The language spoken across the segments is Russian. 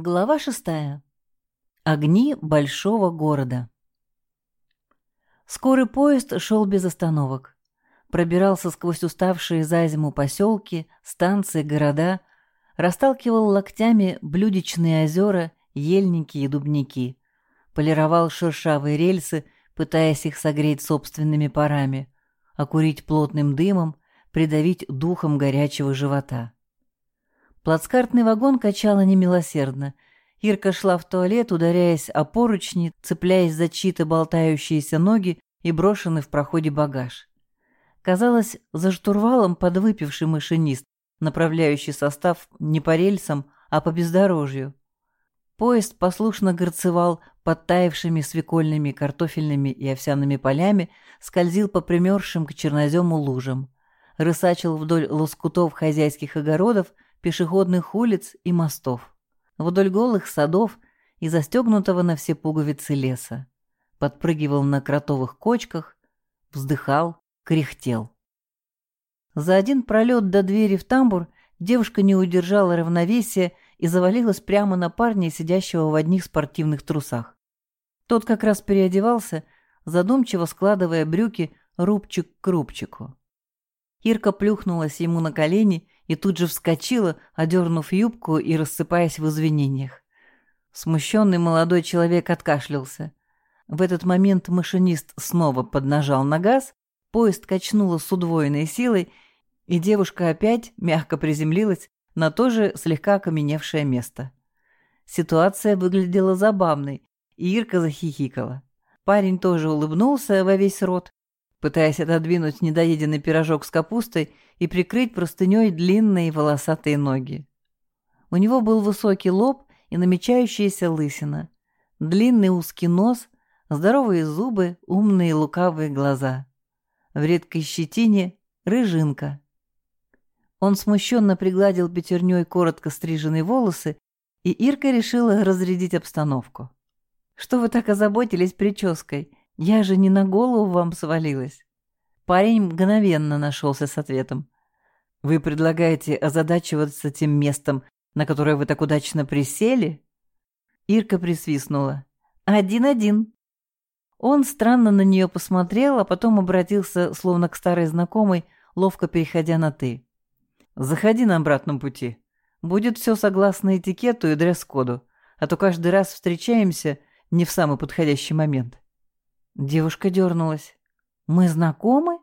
Глава шестая. Огни большого города. Скорый поезд шел без остановок. Пробирался сквозь уставшие за зиму поселки, станции, города, расталкивал локтями блюдечные озера, ельники и дубники, полировал шершавые рельсы, пытаясь их согреть собственными парами, окурить плотным дымом, придавить духом горячего живота. Плацкартный вагон качало немилосердно. Ирка шла в туалет, ударяясь о поручни, цепляясь за чьи-то болтающиеся ноги и брошенный в проходе багаж. Казалось, за штурвалом подвыпивший машинист, направляющий состав не по рельсам, а по бездорожью. Поезд послушно горцевал подтаявшими свекольными, картофельными и овсяными полями, скользил по примерзшим к чернозему лужам, рысачил вдоль лоскутов хозяйских огородов, пешеходных улиц и мостов, вдоль голых садов и застегнутого на все пуговицы леса. Подпрыгивал на кротовых кочках, вздыхал, кряхтел. За один пролет до двери в тамбур девушка не удержала равновесия и завалилась прямо на парня, сидящего в одних спортивных трусах. Тот как раз переодевался, задумчиво складывая брюки рубчик к рубчику. Ирка плюхнулась ему на колени и тут же вскочила, одернув юбку и рассыпаясь в извинениях. Смущенный молодой человек откашлялся. В этот момент машинист снова поднажал на газ, поезд качнуло с удвоенной силой, и девушка опять мягко приземлилась на то же слегка окаменевшее место. Ситуация выглядела забавной, и Ирка захихикала. Парень тоже улыбнулся во весь рот, пытаясь отодвинуть недоеденный пирожок с капустой и прикрыть простыней длинные волосатые ноги. У него был высокий лоб и намечающаяся лысина, длинный узкий нос, здоровые зубы, умные лукавые глаза. В редкой щетине — рыжинка. Он смущенно пригладил пятерней коротко стриженные волосы, и Ирка решила разрядить обстановку. «Что вы так озаботились прической? Я же не на голову вам свалилась». Парень мгновенно нашелся с ответом. «Вы предлагаете озадачиваться тем местом, на которое вы так удачно присели?» Ирка присвистнула. «Один-один». Он странно на нее посмотрел, а потом обратился, словно к старой знакомой, ловко переходя на «ты». «Заходи на обратном пути. Будет все согласно этикету и дресс-коду, а то каждый раз встречаемся не в самый подходящий момент». Девушка дернулась. «Мы знакомы?»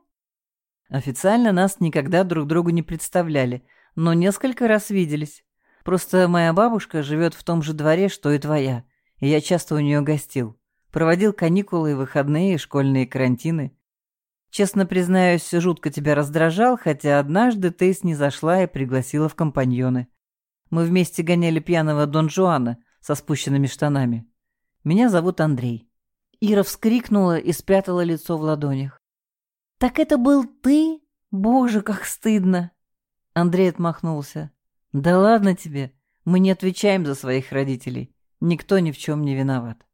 Официально нас никогда друг другу не представляли, но несколько раз виделись. Просто моя бабушка живет в том же дворе, что и твоя, и я часто у нее гостил. Проводил каникулы, выходные школьные карантины. Честно признаюсь, жутко тебя раздражал, хотя однажды ты снизошла и пригласила в компаньоны. Мы вместе гоняли пьяного Дон Жуана со спущенными штанами. Меня зовут Андрей. Ира вскрикнула и спрятала лицо в ладонях. «Так это был ты? Боже, как стыдно!» Андрей отмахнулся. «Да ладно тебе, мы не отвечаем за своих родителей. Никто ни в чем не виноват».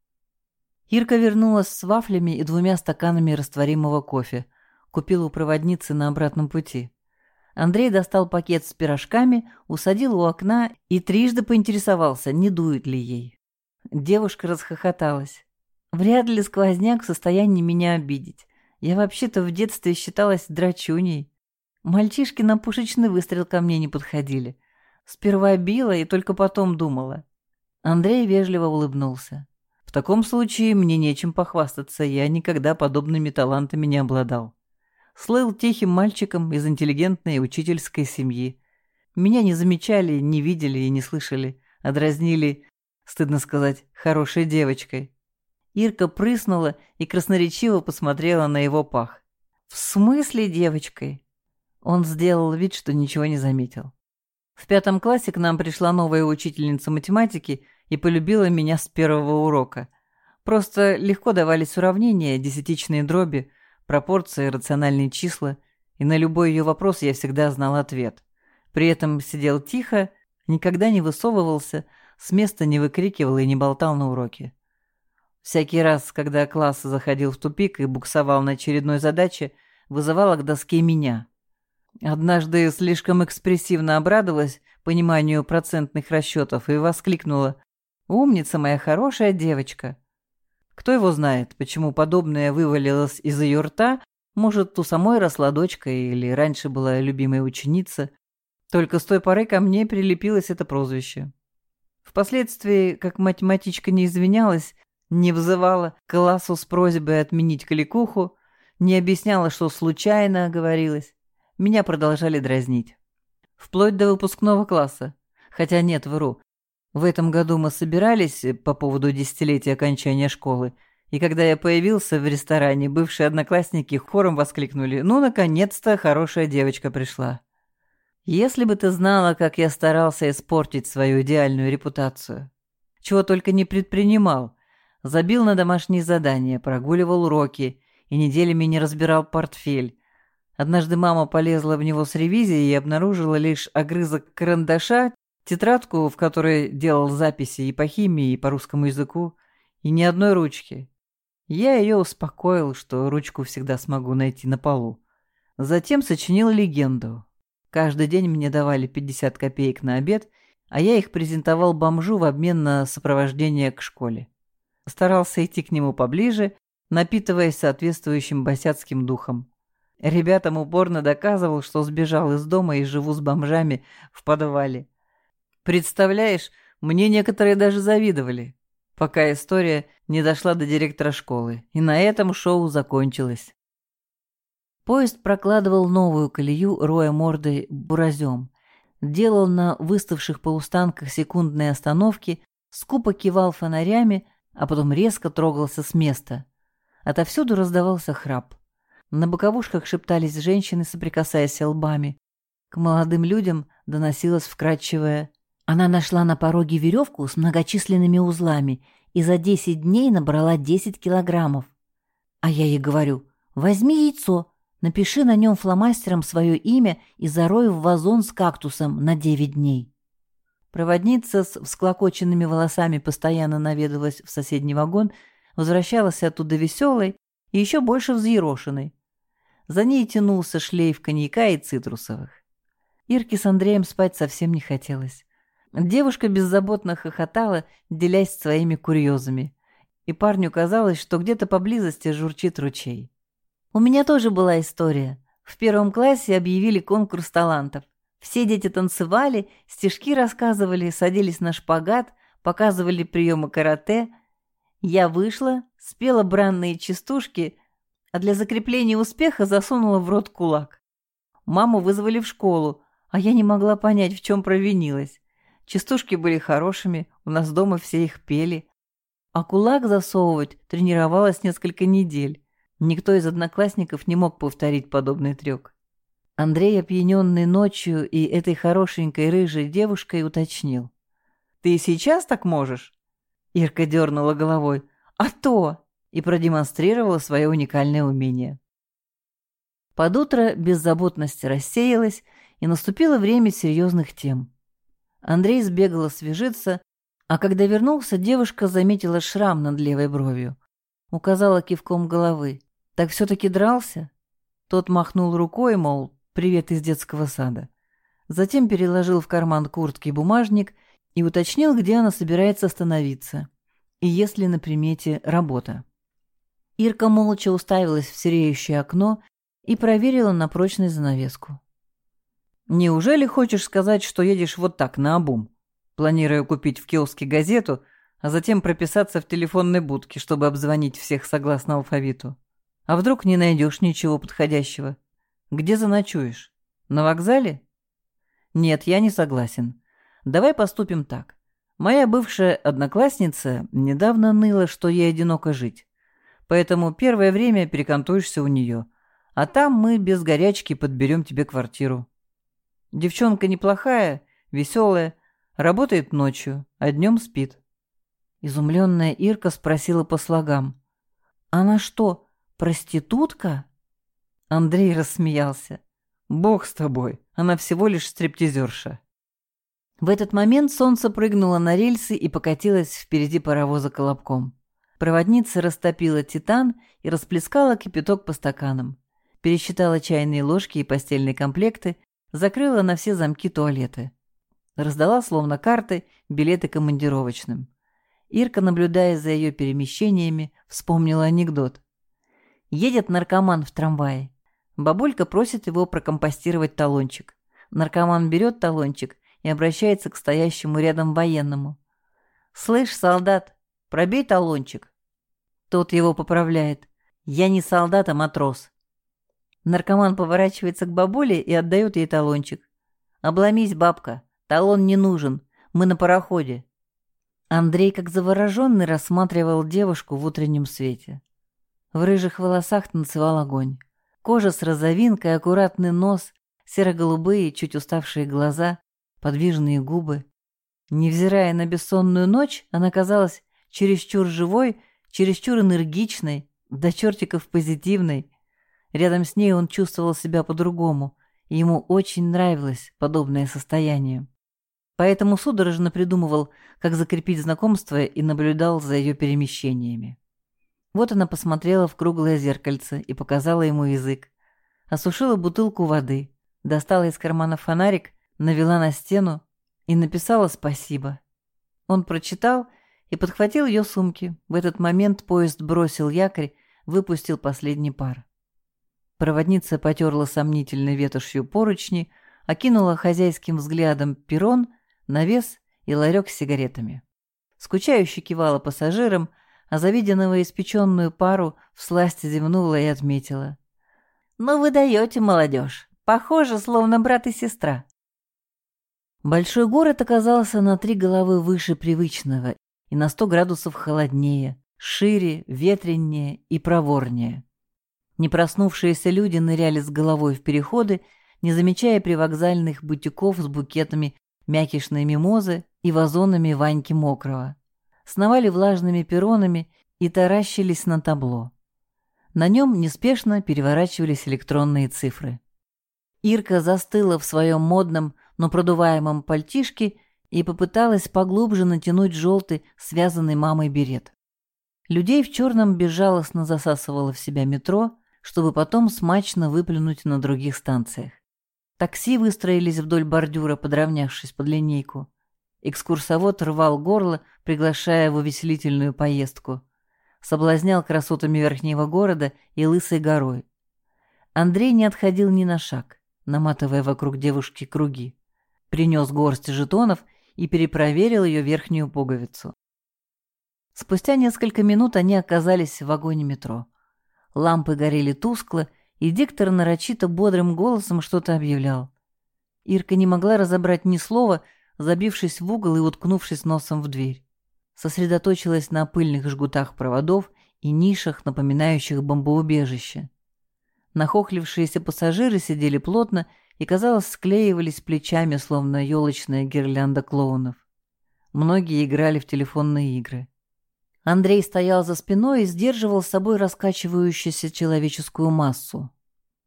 Ирка вернулась с вафлями и двумя стаканами растворимого кофе. Купила у проводницы на обратном пути. Андрей достал пакет с пирожками, усадил у окна и трижды поинтересовался, не дует ли ей. Девушка расхохоталась. Вряд ли сквозняк в состоянии меня обидеть. Я вообще-то в детстве считалась драчуней. Мальчишки на пушечный выстрел ко мне не подходили. Сперва била и только потом думала. Андрей вежливо улыбнулся. В таком случае мне нечем похвастаться, я никогда подобными талантами не обладал. Слыл тихим мальчиком из интеллигентной учительской семьи. Меня не замечали, не видели и не слышали, а дразнили, стыдно сказать, хорошей девочкой. Ирка прыснула и красноречиво посмотрела на его пах. «В смысле девочкой?» Он сделал вид, что ничего не заметил. В пятом классе к нам пришла новая учительница математики и полюбила меня с первого урока. Просто легко давались уравнения, десятичные дроби, пропорции, рациональные числа, и на любой ее вопрос я всегда знал ответ. При этом сидел тихо, никогда не высовывался, с места не выкрикивал и не болтал на уроке. Всякий раз, когда класс заходил в тупик и буксовал на очередной задаче, вызывала к доске меня. Однажды слишком экспрессивно обрадовалась пониманию процентных расчетов и воскликнула Умница моя хорошая девочка. Кто его знает, почему подобное вывалилось из ее рта, может, у самой росла дочка или раньше была любимая ученица. Только с той поры ко мне прилепилось это прозвище. Впоследствии, как математичка не извинялась, не взывала к классу с просьбой отменить кликуху, не объясняла, что случайно оговорилась, меня продолжали дразнить. Вплоть до выпускного класса. Хотя нет, вру. В этом году мы собирались по поводу десятилетия окончания школы, и когда я появился в ресторане, бывшие одноклассники хором воскликнули «Ну, наконец-то хорошая девочка пришла». Если бы ты знала, как я старался испортить свою идеальную репутацию. Чего только не предпринимал. Забил на домашние задания, прогуливал уроки и неделями не разбирал портфель. Однажды мама полезла в него с ревизией и обнаружила лишь огрызок карандаша, тетрадку, в которой делал записи и по химии, и по русскому языку, и ни одной ручки. Я ее успокоил, что ручку всегда смогу найти на полу. Затем сочинил легенду. Каждый день мне давали 50 копеек на обед, а я их презентовал бомжу в обмен на сопровождение к школе. Старался идти к нему поближе, напитываясь соответствующим босяцким духом. Ребятам упорно доказывал, что сбежал из дома и живу с бомжами в подвале. Представляешь, мне некоторые даже завидовали пока история не дошла до директора школы, и на этом шоу закончилось. Поезд прокладывал новую колею, роя мордой буразем, делал на выставших полустанках секундные остановки, скупо кивал фонарями, а потом резко трогался с места. Отовсюду раздавался храп. На боковушках шептались женщины, соприкасаясь лбами. К молодым людям доносилось вкрадчивое она нашла на пороге веревку с многочисленными узлами и за 10 дней набрала 10 килограммов. А я ей говорю, возьми яйцо, напиши на нем фломастером свое имя и зарой в вазон с кактусом на 9 дней. Проводница с всклокоченными волосами постоянно наведывалась в соседний вагон, возвращалась оттуда веселой и еще больше взъерошенной. За ней тянулся шлейф коньяка и цитрусовых. Ирке с Андреем спать совсем не хотелось. Девушка беззаботно хохотала, делясь своими курьезами. И парню казалось, что где-то поблизости журчит ручей. У меня тоже была история. В первом классе объявили конкурс талантов. Все дети танцевали, стишки рассказывали, садились на шпагат, показывали приемы карате. Я вышла, спела бранные частушки, а для закрепления успеха засунула в рот кулак. Маму вызвали в школу, а я не могла понять, в чем провинилась. Частушки были хорошими, у нас дома все их пели. А кулак засовывать тренировалась несколько недель. Никто из одноклассников не мог повторить подобный трюк. Андрей, опьяненный ночью и этой хорошенькой рыжей девушкой, уточнил. «Ты сейчас так можешь?» Ирка дернула головой. «А то!» и продемонстрировала свое уникальное умение. Под утро беззаботность рассеялась, и наступило время серьезных тем. Андрей сбегал освежиться, а когда вернулся, девушка заметила шрам над левой бровью. Указала кивком головы. «Так все-таки дрался?» Тот махнул рукой, мол, «Привет из детского сада». Затем переложил в карман куртки бумажник и уточнил, где она собирается остановиться. И если на примете работа. Ирка молча уставилась в сереющее окно и проверила на прочность занавеску. Неужели хочешь сказать, что едешь вот так, наобум, планируя купить в киоске газету, а затем прописаться в телефонной будке, чтобы обзвонить всех согласно алфавиту? А вдруг не найдешь ничего подходящего? Где заночуешь? На вокзале? Нет, я не согласен. Давай поступим так. Моя бывшая одноклассница недавно ныла, что ей одиноко жить. Поэтому первое время перекантуешься у нее, а там мы без горячки подберем тебе квартиру. Девчонка неплохая, веселая, работает ночью, а днем спит. Изумленная Ирка спросила по слогам. «Она что, проститутка?» Андрей рассмеялся. «Бог с тобой, она всего лишь стриптизерша». В этот момент солнце прыгнуло на рельсы и покатилось впереди паровоза колобком. Проводница растопила титан и расплескала кипяток по стаканам. Пересчитала чайные ложки и постельные комплекты закрыла на все замки туалеты. Раздала, словно карты, билеты командировочным. Ирка, наблюдая за ее перемещениями, вспомнила анекдот. Едет наркоман в трамвае. Бабулька просит его прокомпостировать талончик. Наркоман берет талончик и обращается к стоящему рядом военному. «Слышь, солдат, пробей талончик». Тот его поправляет. «Я не солдат, а матрос». Наркоман поворачивается к бабуле и отдает ей талончик. «Обломись, бабка, талон не нужен, мы на пароходе». Андрей, как завороженный, рассматривал девушку в утреннем свете. В рыжих волосах танцевал огонь. Кожа с розовинкой, аккуратный нос, серо-голубые, чуть уставшие глаза, подвижные губы. Невзирая на бессонную ночь, она казалась чересчур живой, чересчур энергичной, до чертиков позитивной. Рядом с ней он чувствовал себя по-другому, и ему очень нравилось подобное состояние. Поэтому судорожно придумывал, как закрепить знакомство и наблюдал за ее перемещениями. Вот она посмотрела в круглое зеркальце и показала ему язык. Осушила бутылку воды, достала из кармана фонарик, навела на стену и написала «спасибо». Он прочитал и подхватил ее сумки. В этот момент поезд бросил якорь, выпустил последний пар. Проводница потерла сомнительной ветошью поручни, окинула хозяйским взглядом перрон, навес и ларек с сигаретами. Скучающе кивала пассажирам, а завиденного испеченную пару в сласть зевнула и отметила. «Ну вы даете, молодежь! Похоже, словно брат и сестра!» Большой город оказался на три головы выше привычного и на сто градусов холоднее, шире, ветреннее и проворнее. Не проснувшиеся люди ныряли с головой в переходы, не замечая привокзальных бутиков с букетами мякишной мимозы и вазонами Ваньки Мокрого. Сновали влажными перронами и таращились на табло. На нем неспешно переворачивались электронные цифры. Ирка застыла в своем модном, но продуваемом пальтишке и попыталась поглубже натянуть желтый, связанный мамой берет. Людей в черном безжалостно засасывало в себя метро, чтобы потом смачно выплюнуть на других станциях. Такси выстроились вдоль бордюра, подровнявшись под линейку. Экскурсовод рвал горло, приглашая в увеселительную поездку. Соблазнял красотами верхнего города и лысой горой. Андрей не отходил ни на шаг, наматывая вокруг девушки круги. Принес горсть жетонов и перепроверил ее верхнюю пуговицу. Спустя несколько минут они оказались в вагоне метро. Лампы горели тускло, и диктор нарочито бодрым голосом что-то объявлял. Ирка не могла разобрать ни слова, забившись в угол и уткнувшись носом в дверь. Сосредоточилась на пыльных жгутах проводов и нишах, напоминающих бомбоубежище. Нахохлившиеся пассажиры сидели плотно и, казалось, склеивались плечами, словно елочная гирлянда клоунов. Многие играли в телефонные игры. Андрей стоял за спиной и сдерживал с собой раскачивающуюся человеческую массу.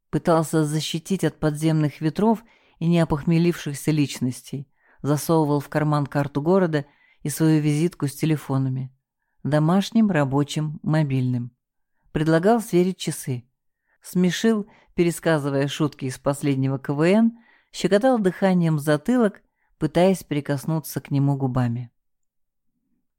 Пытался защитить от подземных ветров и неопохмелившихся личностей. Засовывал в карман карту города и свою визитку с телефонами. Домашним, рабочим, мобильным. Предлагал сверить часы. Смешил, пересказывая шутки из последнего КВН, щекотал дыханием затылок, пытаясь прикоснуться к нему губами.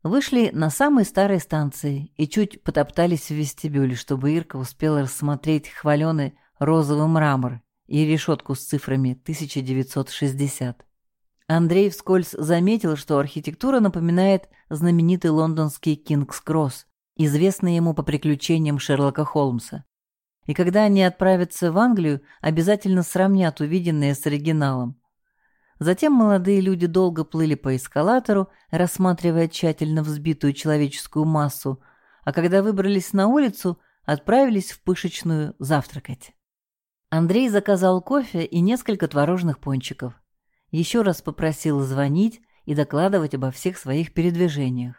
Вышли на самой старой станции и чуть потоптались в вестибюле, чтобы Ирка успела рассмотреть хваленый розовый мрамор и решетку с цифрами 1960. Андрей вскользь заметил, что архитектура напоминает знаменитый лондонский Кингс-Кросс, известный ему по приключениям Шерлока Холмса. И когда они отправятся в Англию, обязательно сравнят увиденное с оригиналом. Затем молодые люди долго плыли по эскалатору, рассматривая тщательно взбитую человеческую массу, а когда выбрались на улицу, отправились в пышечную завтракать. Андрей заказал кофе и несколько творожных пончиков. Еще раз попросил звонить и докладывать обо всех своих передвижениях.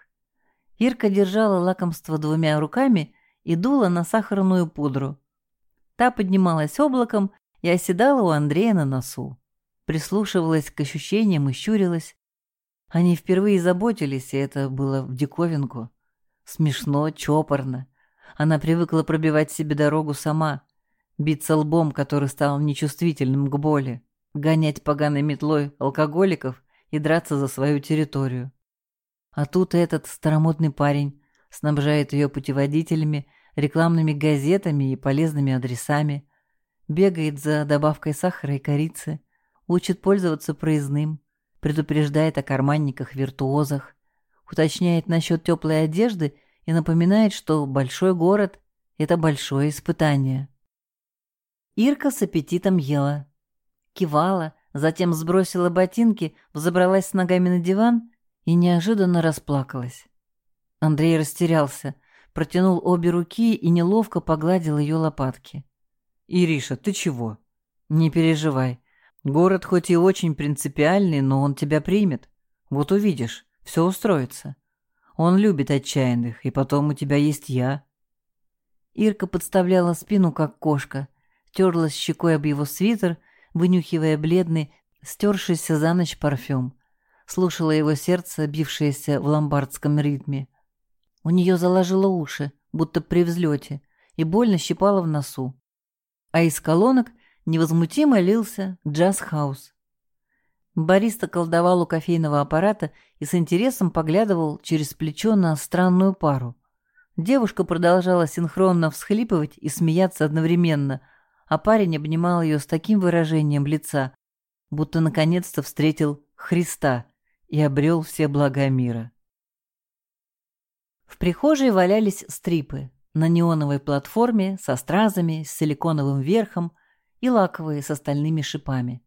Ирка держала лакомство двумя руками и дула на сахарную пудру. Та поднималась облаком и оседала у Андрея на носу прислушивалась к ощущениям и щурилась. Они впервые заботились, и это было в диковинку. Смешно, чопорно. Она привыкла пробивать себе дорогу сама, биться лбом, который стал нечувствительным к боли, гонять поганой метлой алкоголиков и драться за свою территорию. А тут этот старомодный парень снабжает ее путеводителями, рекламными газетами и полезными адресами, бегает за добавкой сахара и корицы, учит пользоваться проездным, предупреждает о карманниках-виртуозах, уточняет насчет теплой одежды и напоминает, что большой город — это большое испытание. Ирка с аппетитом ела. Кивала, затем сбросила ботинки, взобралась с ногами на диван и неожиданно расплакалась. Андрей растерялся, протянул обе руки и неловко погладил ее лопатки. «Ириша, ты чего?» «Не переживай. Город хоть и очень принципиальный, но он тебя примет. Вот увидишь, все устроится. Он любит отчаянных, и потом у тебя есть я». Ирка подставляла спину, как кошка, терлась щекой об его свитер, вынюхивая бледный, стершийся за ночь парфюм. Слушала его сердце, бившееся в ломбардском ритме. У нее заложило уши, будто при взлете, и больно щипало в носу. А из колонок невозмутимо лился джаз-хаус. Бариста колдовал у кофейного аппарата и с интересом поглядывал через плечо на странную пару. Девушка продолжала синхронно всхлипывать и смеяться одновременно – а парень обнимал ее с таким выражением лица, будто наконец-то встретил Христа и обрел все блага мира. В прихожей валялись стрипы на неоновой платформе со стразами, с силиконовым верхом и лаковые с остальными шипами.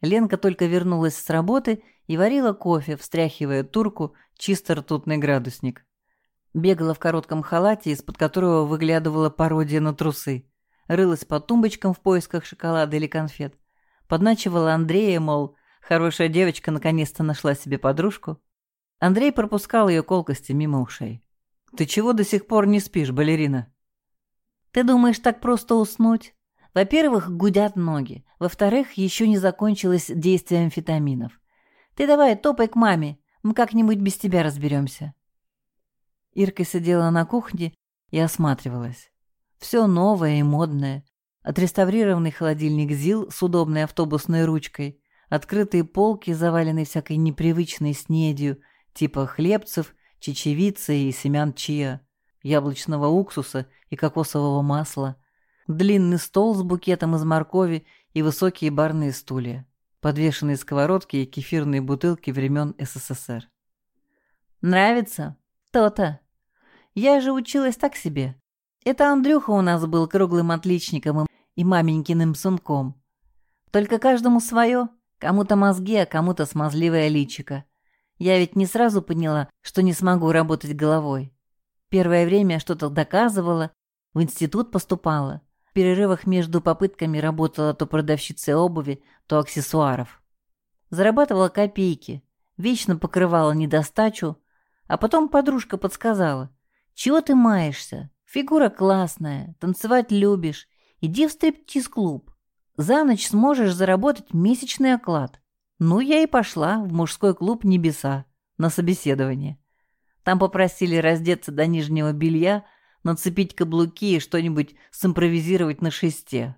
Ленка только вернулась с работы и варила кофе, встряхивая турку чисто ртутный градусник. Бегала в коротком халате, из-под которого выглядывала пародия на трусы рылась по тумбочкам в поисках шоколада или конфет, подначивала Андрея, мол, хорошая девочка наконец-то нашла себе подружку. Андрей пропускал ее колкости мимо ушей. «Ты чего до сих пор не спишь, балерина?» «Ты думаешь, так просто уснуть?» Во-первых, гудят ноги. Во-вторых, еще не закончилось действие амфетаминов. Ты давай топай к маме, мы как-нибудь без тебя разберемся. Ирка сидела на кухне и осматривалась. Все новое и модное. Отреставрированный холодильник ЗИЛ с удобной автобусной ручкой, открытые полки, заваленные всякой непривычной снедью, типа хлебцев, чечевицы и семян чия, яблочного уксуса и кокосового масла, длинный стол с букетом из моркови и высокие барные стулья, подвешенные сковородки и кефирные бутылки времен СССР. «Нравится? То-то. Я же училась так себе. Это Андрюха у нас был круглым отличником и маменькиным сунком. Только каждому свое, кому-то мозги, а кому-то смазливое личико. Я ведь не сразу поняла, что не смогу работать головой. Первое время что-то доказывала, в институт поступала. В перерывах между попытками работала то продавщицей обуви, то аксессуаров. Зарабатывала копейки, вечно покрывала недостачу, а потом подружка подсказала. «Чего ты маешься? Фигура классная, танцевать любишь. Иди в стриптиз-клуб. За ночь сможешь заработать месячный оклад. Ну, я и пошла в мужской клуб «Небеса» на собеседование. Там попросили раздеться до нижнего белья, нацепить каблуки и что-нибудь симпровизировать на шесте.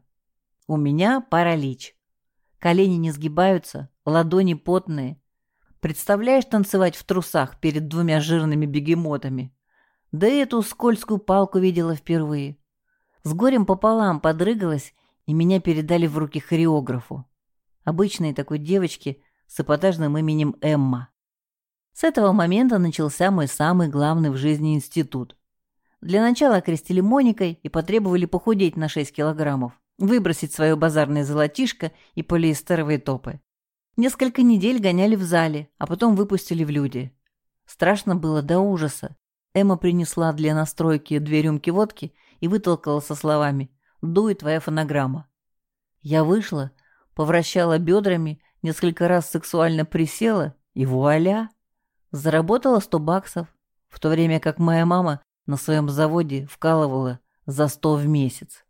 У меня паралич. Колени не сгибаются, ладони потные. Представляешь танцевать в трусах перед двумя жирными бегемотами? Да и эту скользкую палку видела впервые. С горем пополам подрыгалась, и меня передали в руки хореографу. Обычной такой девочке с эпатажным именем Эмма. С этого момента начался мой самый главный в жизни институт. Для начала окрестили Моникой и потребовали похудеть на 6 килограммов, выбросить свое базарное золотишко и полиэстеровые топы. Несколько недель гоняли в зале, а потом выпустили в люди. Страшно было до ужаса. Эмма принесла для настройки две рюмки водки и вытолкала со словами «Дуй твоя фонограмма». Я вышла, повращала бедрами, несколько раз сексуально присела и вуаля! Заработала сто баксов, в то время как моя мама на своем заводе вкалывала за сто в месяц.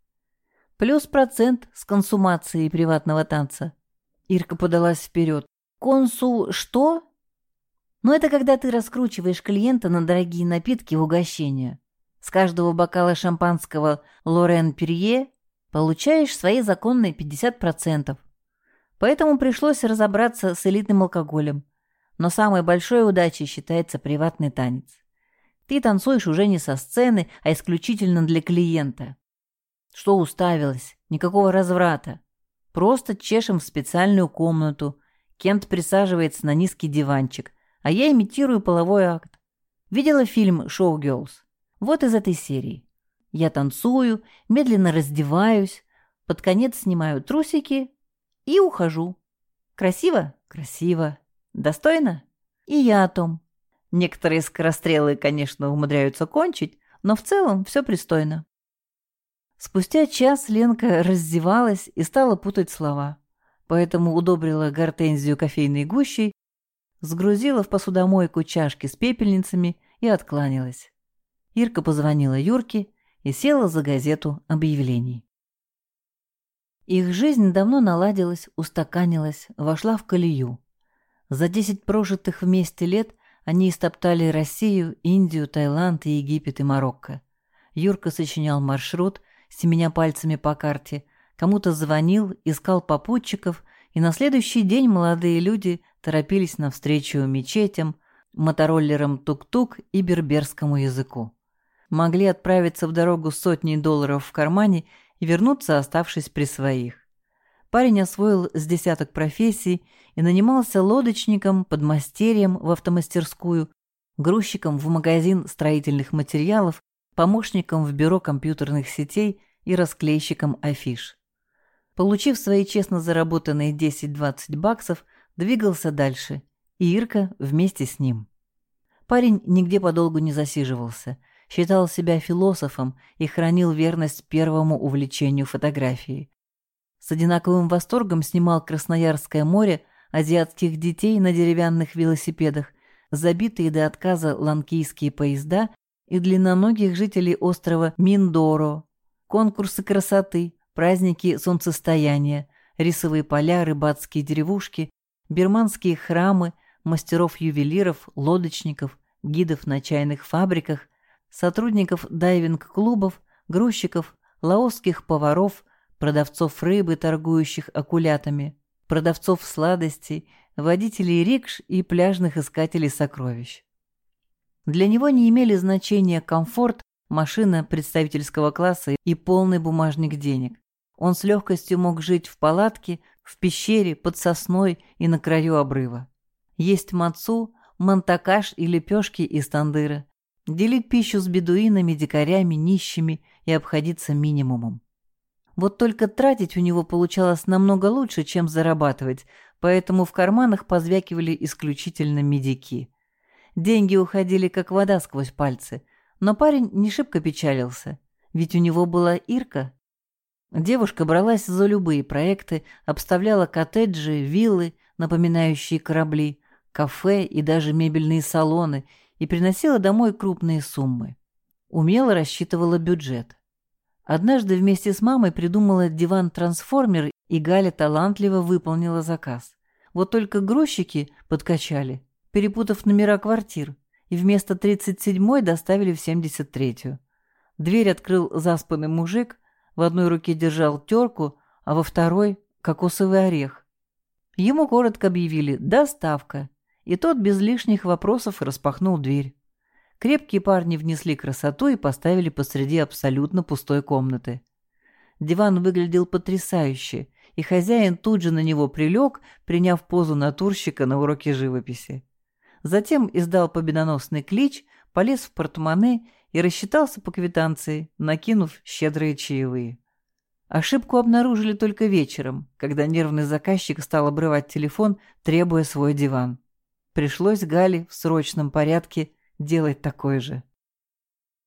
Плюс процент с консумацией приватного танца. Ирка подалась вперед. «Консу что?» Но это когда ты раскручиваешь клиента на дорогие напитки в угощение. С каждого бокала шампанского Лорен Перье получаешь свои законные 50%. Поэтому пришлось разобраться с элитным алкоголем. Но самой большой удачей считается приватный танец. Ты танцуешь уже не со сцены, а исключительно для клиента. Что уставилась? Никакого разврата. Просто чешем в специальную комнату. Кент присаживается на низкий диванчик, а я имитирую половой акт. Видела фильм «Шоу Girls»? Вот из этой серии. Я танцую, медленно раздеваюсь, под конец снимаю трусики и ухожу. Красиво? Красиво. Достойно? И я о том. Некоторые скорострелы, конечно, умудряются кончить, но в целом все пристойно. Спустя час Ленка раздевалась и стала путать слова, поэтому удобрила гортензию кофейной гущей, сгрузила в посудомойку чашки с пепельницами и откланялась. Ирка позвонила Юрке и села за газету объявлений. Их жизнь давно наладилась, устаканилась, вошла в колею. За десять прожитых вместе лет они истоптали Россию, Индию, Таиланд, Египет и Марокко. Юрка сочинял маршрут – семеня пальцами по карте, кому-то звонил, искал попутчиков, и на следующий день молодые люди торопились навстречу мечетям, мотороллерам тук-тук и берберскому языку. Могли отправиться в дорогу с сотней долларов в кармане и вернуться, оставшись при своих. Парень освоил с десяток профессий и нанимался лодочником, подмастерьем в автомастерскую, грузчиком в магазин строительных материалов помощником в бюро компьютерных сетей и расклейщиком афиш. Получив свои честно заработанные 10-20 баксов, двигался дальше, и Ирка вместе с ним. Парень нигде подолгу не засиживался, считал себя философом и хранил верность первому увлечению фотографией. С одинаковым восторгом снимал Красноярское море, азиатских детей на деревянных велосипедах, забитые до отказа ланкийские поезда и длинноногих жителей острова Миндоро, конкурсы красоты, праздники солнцестояния, рисовые поля, рыбацкие деревушки, бирманские храмы, мастеров-ювелиров, лодочников, гидов на чайных фабриках, сотрудников дайвинг-клубов, грузчиков, лаосских поваров, продавцов рыбы, торгующих окулятами, продавцов сладостей, водителей рикш и пляжных искателей сокровищ. Для него не имели значения комфорт, машина представительского класса и полный бумажник денег. Он с легкостью мог жить в палатке, в пещере, под сосной и на краю обрыва. Есть мацу, мантакаш и лепешки из тандыра. Делить пищу с бедуинами, дикарями, нищими и обходиться минимумом. Вот только тратить у него получалось намного лучше, чем зарабатывать, поэтому в карманах позвякивали исключительно медики. Деньги уходили как вода сквозь пальцы, но парень не шибко печалился, ведь у него была Ирка. Девушка бралась за любые проекты, обставляла коттеджи, виллы, напоминающие корабли, кафе и даже мебельные салоны, и приносила домой крупные суммы. Умело рассчитывала бюджет. Однажды вместе с мамой придумала диван-трансформер, и Галя талантливо выполнила заказ. Вот только грузчики подкачали, перепутав номера квартир, и вместо 37-й доставили в 73-ю. Дверь открыл заспанный мужик, в одной руке держал терку, а во второй — кокосовый орех. Ему коротко объявили «доставка», и тот без лишних вопросов распахнул дверь. Крепкие парни внесли красоту и поставили посреди абсолютно пустой комнаты. Диван выглядел потрясающе, и хозяин тут же на него прилег, приняв позу натурщика на уроке живописи. Затем издал победоносный клич, полез в портмоне и рассчитался по квитанции, накинув щедрые чаевые. Ошибку обнаружили только вечером, когда нервный заказчик стал обрывать телефон, требуя свой диван. Пришлось Гале в срочном порядке делать такое же.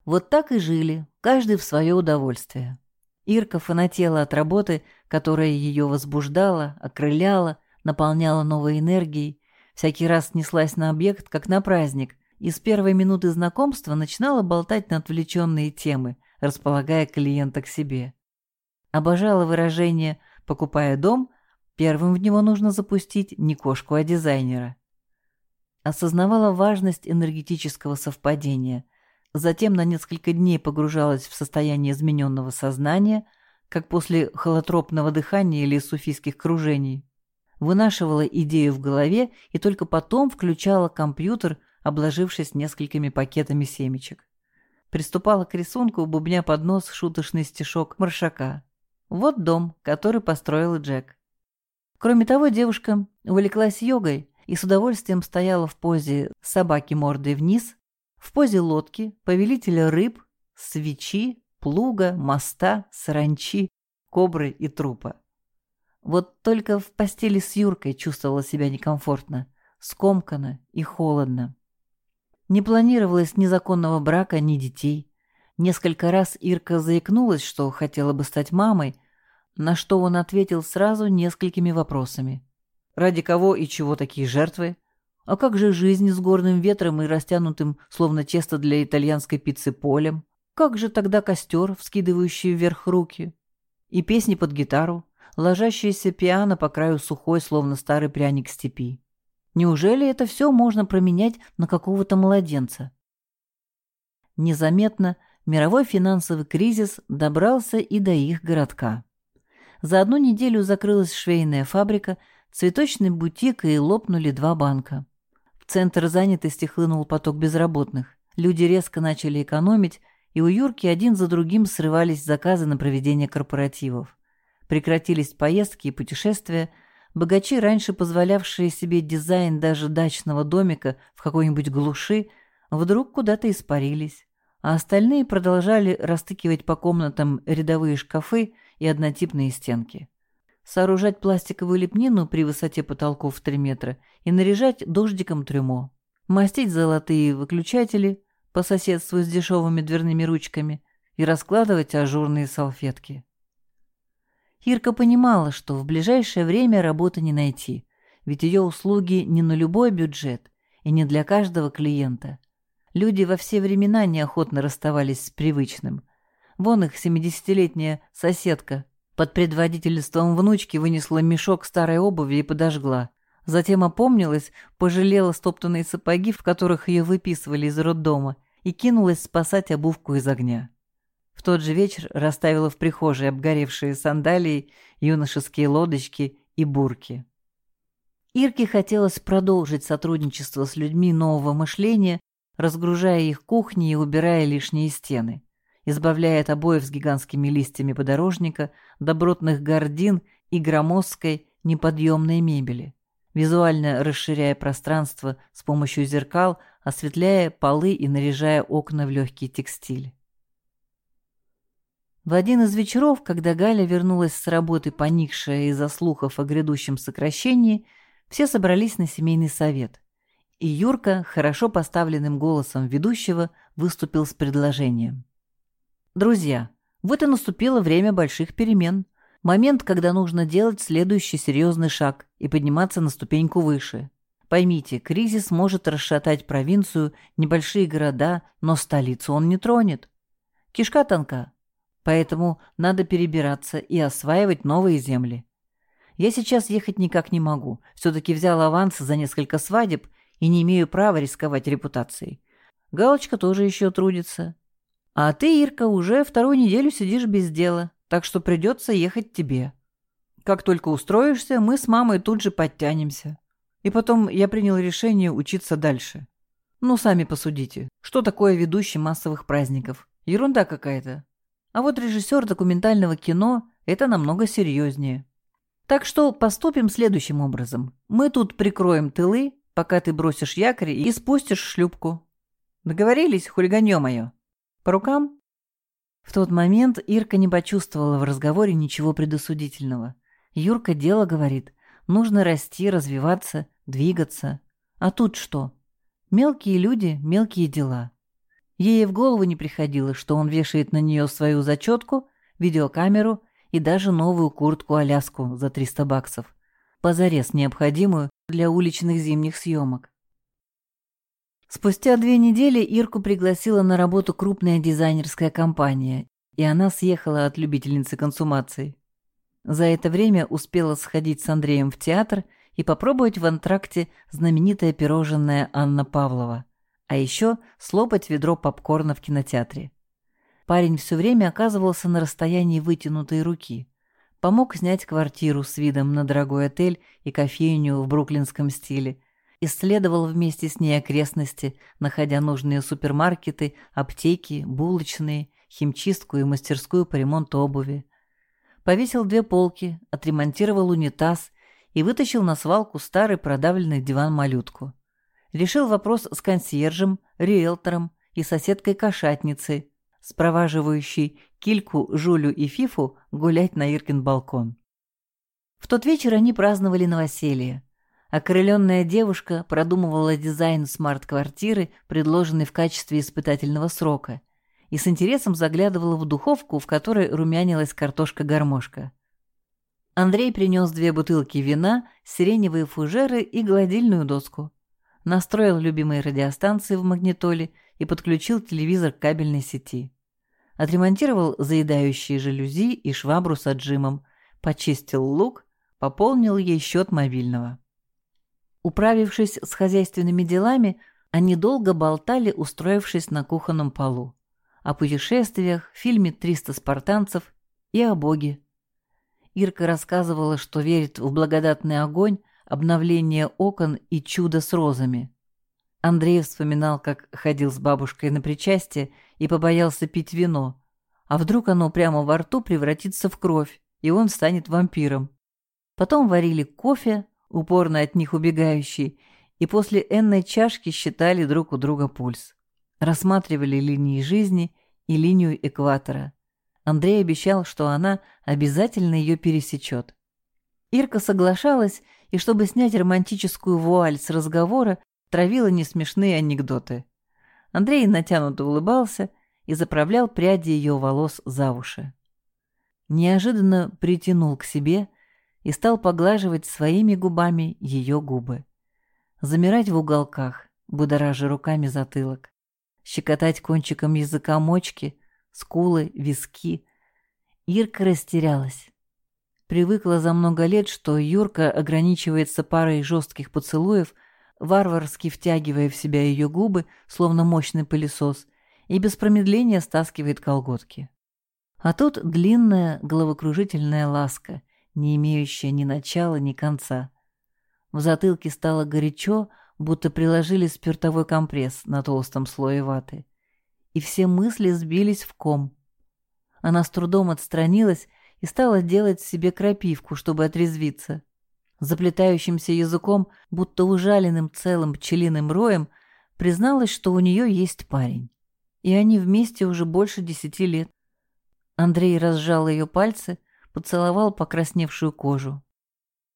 Вот так и жили, каждый в свое удовольствие. Ирка фанатела от работы, которая ее возбуждала, окрыляла, наполняла новой энергией, Всякий раз неслась на объект, как на праздник, и с первой минуты знакомства начинала болтать на отвлеченные темы, располагая клиента к себе. Обожала выражение «покупая дом», первым в него нужно запустить не кошку, а дизайнера. Осознавала важность энергетического совпадения, затем на несколько дней погружалась в состояние измененного сознания, как после холотропного дыхания или суфийских кружений. вынашивала идею в голове и только потом включала компьютер, обложившись несколькими пакетами семечек. Приступала к рисунку, бубня под нос шуточный стишок Маршака. Вот дом, который построил Джек. Кроме того, девушка увлеклась йогой и с удовольствием стояла в позе собаки мордой вниз, в позе лодки, повелителя рыб, свечи, плуга, моста, саранчи, кобры и трупа. Вот только в постели с Юркой чувствовала себя некомфортно, скомканно и холодно. Не планировалось ни законного брака, ни детей. Несколько раз Ирка заикнулась, что хотела бы стать мамой, на что он ответил сразу несколькими вопросами. Ради кого и чего такие жертвы? А как же жизнь с горным ветром и растянутым, словно тесто для итальянской пиццы, полем? Как же тогда костер, вскидывающий вверх руки? И песни под гитару, ложащиеся пиано по краю сухой, словно старый пряник степи. Неужели это все можно променять на какого-то младенца? Незаметно мировой финансовый кризис добрался и до их городка. За одну неделю закрылась швейная фабрика, цветочный бутик и лопнули два банка. В центр занятости хлынул поток безработных. Люди резко начали экономить, и у Юрки один за другим срывались заказы на проведение корпоративов. Прекратились поездки и путешествия – Богачи, раньше позволявшие себе дизайн даже дачного домика в какой-нибудь глуши, вдруг куда-то испарились, а остальные продолжали растыкивать по комнатам рядовые шкафы и однотипные стенки. Сооружать пластиковую лепнину при высоте потолков в 3 метра и наряжать дождиком трюмо. Мастить золотые выключатели по соседству с дешевыми дверными ручками и раскладывать ажурные салфетки. Ирка понимала, что в ближайшее время работы не найти, ведь ее услуги не на любой бюджет и не для каждого клиента. Люди во все времена неохотно расставались с привычным. Вон их семидесятилетняя соседка под предводительством внучки вынесла мешок старой обуви и подожгла. Затем опомнилась, пожалела стоптанные сапоги, в которых ее выписывали из роддома, и кинулась спасать обувку из огня. В тот же вечер расставила в прихожей обгоревшие сандалии, юношеские лодочки и бурки. Ирке хотелось продолжить сотрудничество с людьми нового мышления, разгружая их кухни и убирая лишние стены, избавляя от обоев с гигантскими листьями подорожника, добротных гордин и громоздкой неподъемной мебели, визуально расширяя пространство с помощью зеркал, осветляя полы и наряжая окна в легкий текстиль. В один из вечеров, когда Галя вернулась с работы, поникшая из-за слухов о грядущем сокращении, все собрались на семейный совет. И Юрка, хорошо поставленным голосом ведущего, выступил с предложением. «Друзья, вот и наступило время больших перемен. Момент, когда нужно делать следующий серьезный шаг и подниматься на ступеньку выше. Поймите, кризис может расшатать провинцию, небольшие города, но столицу он не тронет. Кишка тонка, Поэтому надо перебираться и осваивать новые земли. Я сейчас ехать никак не могу. Все-таки взял аванс за несколько свадеб и не имею права рисковать репутацией. Галочка тоже еще трудится. А ты, Ирка, уже вторую неделю сидишь без дела, так что придется ехать тебе. Как только устроишься, мы с мамой тут же подтянемся. И потом я принял решение учиться дальше. Ну, сами посудите, что такое ведущий массовых праздников? Ерунда какая-то. А вот режиссер документального кино – это намного серьезнее. Так что поступим следующим образом. Мы тут прикроем тылы, пока ты бросишь якорь и спустишь шлюпку. Договорились, хулиганье мое? По рукам? В тот момент Ирка не почувствовала в разговоре ничего предосудительного. Юрка дело говорит. Нужно расти, развиваться, двигаться. А тут что? Мелкие люди, мелкие дела. Ей в голову не приходило, что он вешает на нее свою зачетку, видеокамеру и даже новую куртку-аляску за 300 баксов, позарез необходимую для уличных зимних съемок. Спустя две недели Ирку пригласила на работу крупная дизайнерская компания, и она съехала от любительницы консумации. За это время успела сходить с Андреем в театр и попробовать в антракте знаменитое пирожное Анна Павлова – а еще слопать ведро попкорна в кинотеатре. Парень все время оказывался на расстоянии вытянутой руки. помог снять квартиру с видом на дорогой отель и кофейню в бруклинском стиле, исследовал вместе с ней окрестности, находя нужные супермаркеты, аптеки, булочные, химчистку и мастерскую по ремонту обуви. Повесил две полки, отремонтировал унитаз и вытащил на свалку старый продавленный диван-малютку. Решил вопрос с консьержем, риэлтором и соседкой-кошатницей, спроваживающей Кильку, Жулю и Фифу гулять на Иркин балкон. В тот вечер они праздновали новоселье. Окрыленная девушка продумывала дизайн смарт-квартиры, предложенной в качестве испытательного срока, и с интересом заглядывала в духовку, в которой румянилась картошка-гармошка. Андрей принес две бутылки вина, сиреневые фужеры и гладильную доску. Настроил любимые радиостанции в магнитоле и подключил телевизор к кабельной сети. Отремонтировал заедающие жалюзи и швабру с отжимом, почистил лук, пополнил ей счет мобильного. Управившись с хозяйственными делами, они долго болтали, устроившись на кухонном полу. О путешествиях, фильме «300 спартанцев» и о Боге. Ирка рассказывала, что верит в благодатный огонь, обновление окон и чудо с розами. Андрей вспоминал, как ходил с бабушкой на причастие и побоялся пить вино. А вдруг оно прямо во рту превратится в кровь, и он станет вампиром. Потом варили кофе, упорно от них убегающий, и после энной чашки считали друг у друга пульс. Рассматривали линии жизни и линию экватора. Андрей обещал, что она обязательно ее пересечет. Ирка соглашалась, и чтобы снять романтическую вуаль с разговора, травила несмешные анекдоты. Андрей натянуто улыбался и заправлял пряди ее волос за уши. Неожиданно притянул к себе и стал поглаживать своими губами ее губы. Замирать в уголках, будоража руками затылок. Щекотать кончиком языка мочки, скулы, виски. Ирка растерялась. Привыкла за много лет, что Юрка ограничивается парой жестких поцелуев, варварски втягивая в себя ее губы, словно мощный пылесос, и без промедления стаскивает колготки. А тут длинная головокружительная ласка, не имеющая ни начала, ни конца. В затылке стало горячо, будто приложили спиртовой компресс на толстом слое ваты. И все мысли сбились в ком. Она с трудом отстранилась и стала делать себе крапивку, чтобы отрезвиться. Заплетающимся языком, будто ужаленным целым пчелиным роем, призналась, что у нее есть парень. И они вместе уже больше десяти лет. Андрей разжал ее пальцы, поцеловал покрасневшую кожу.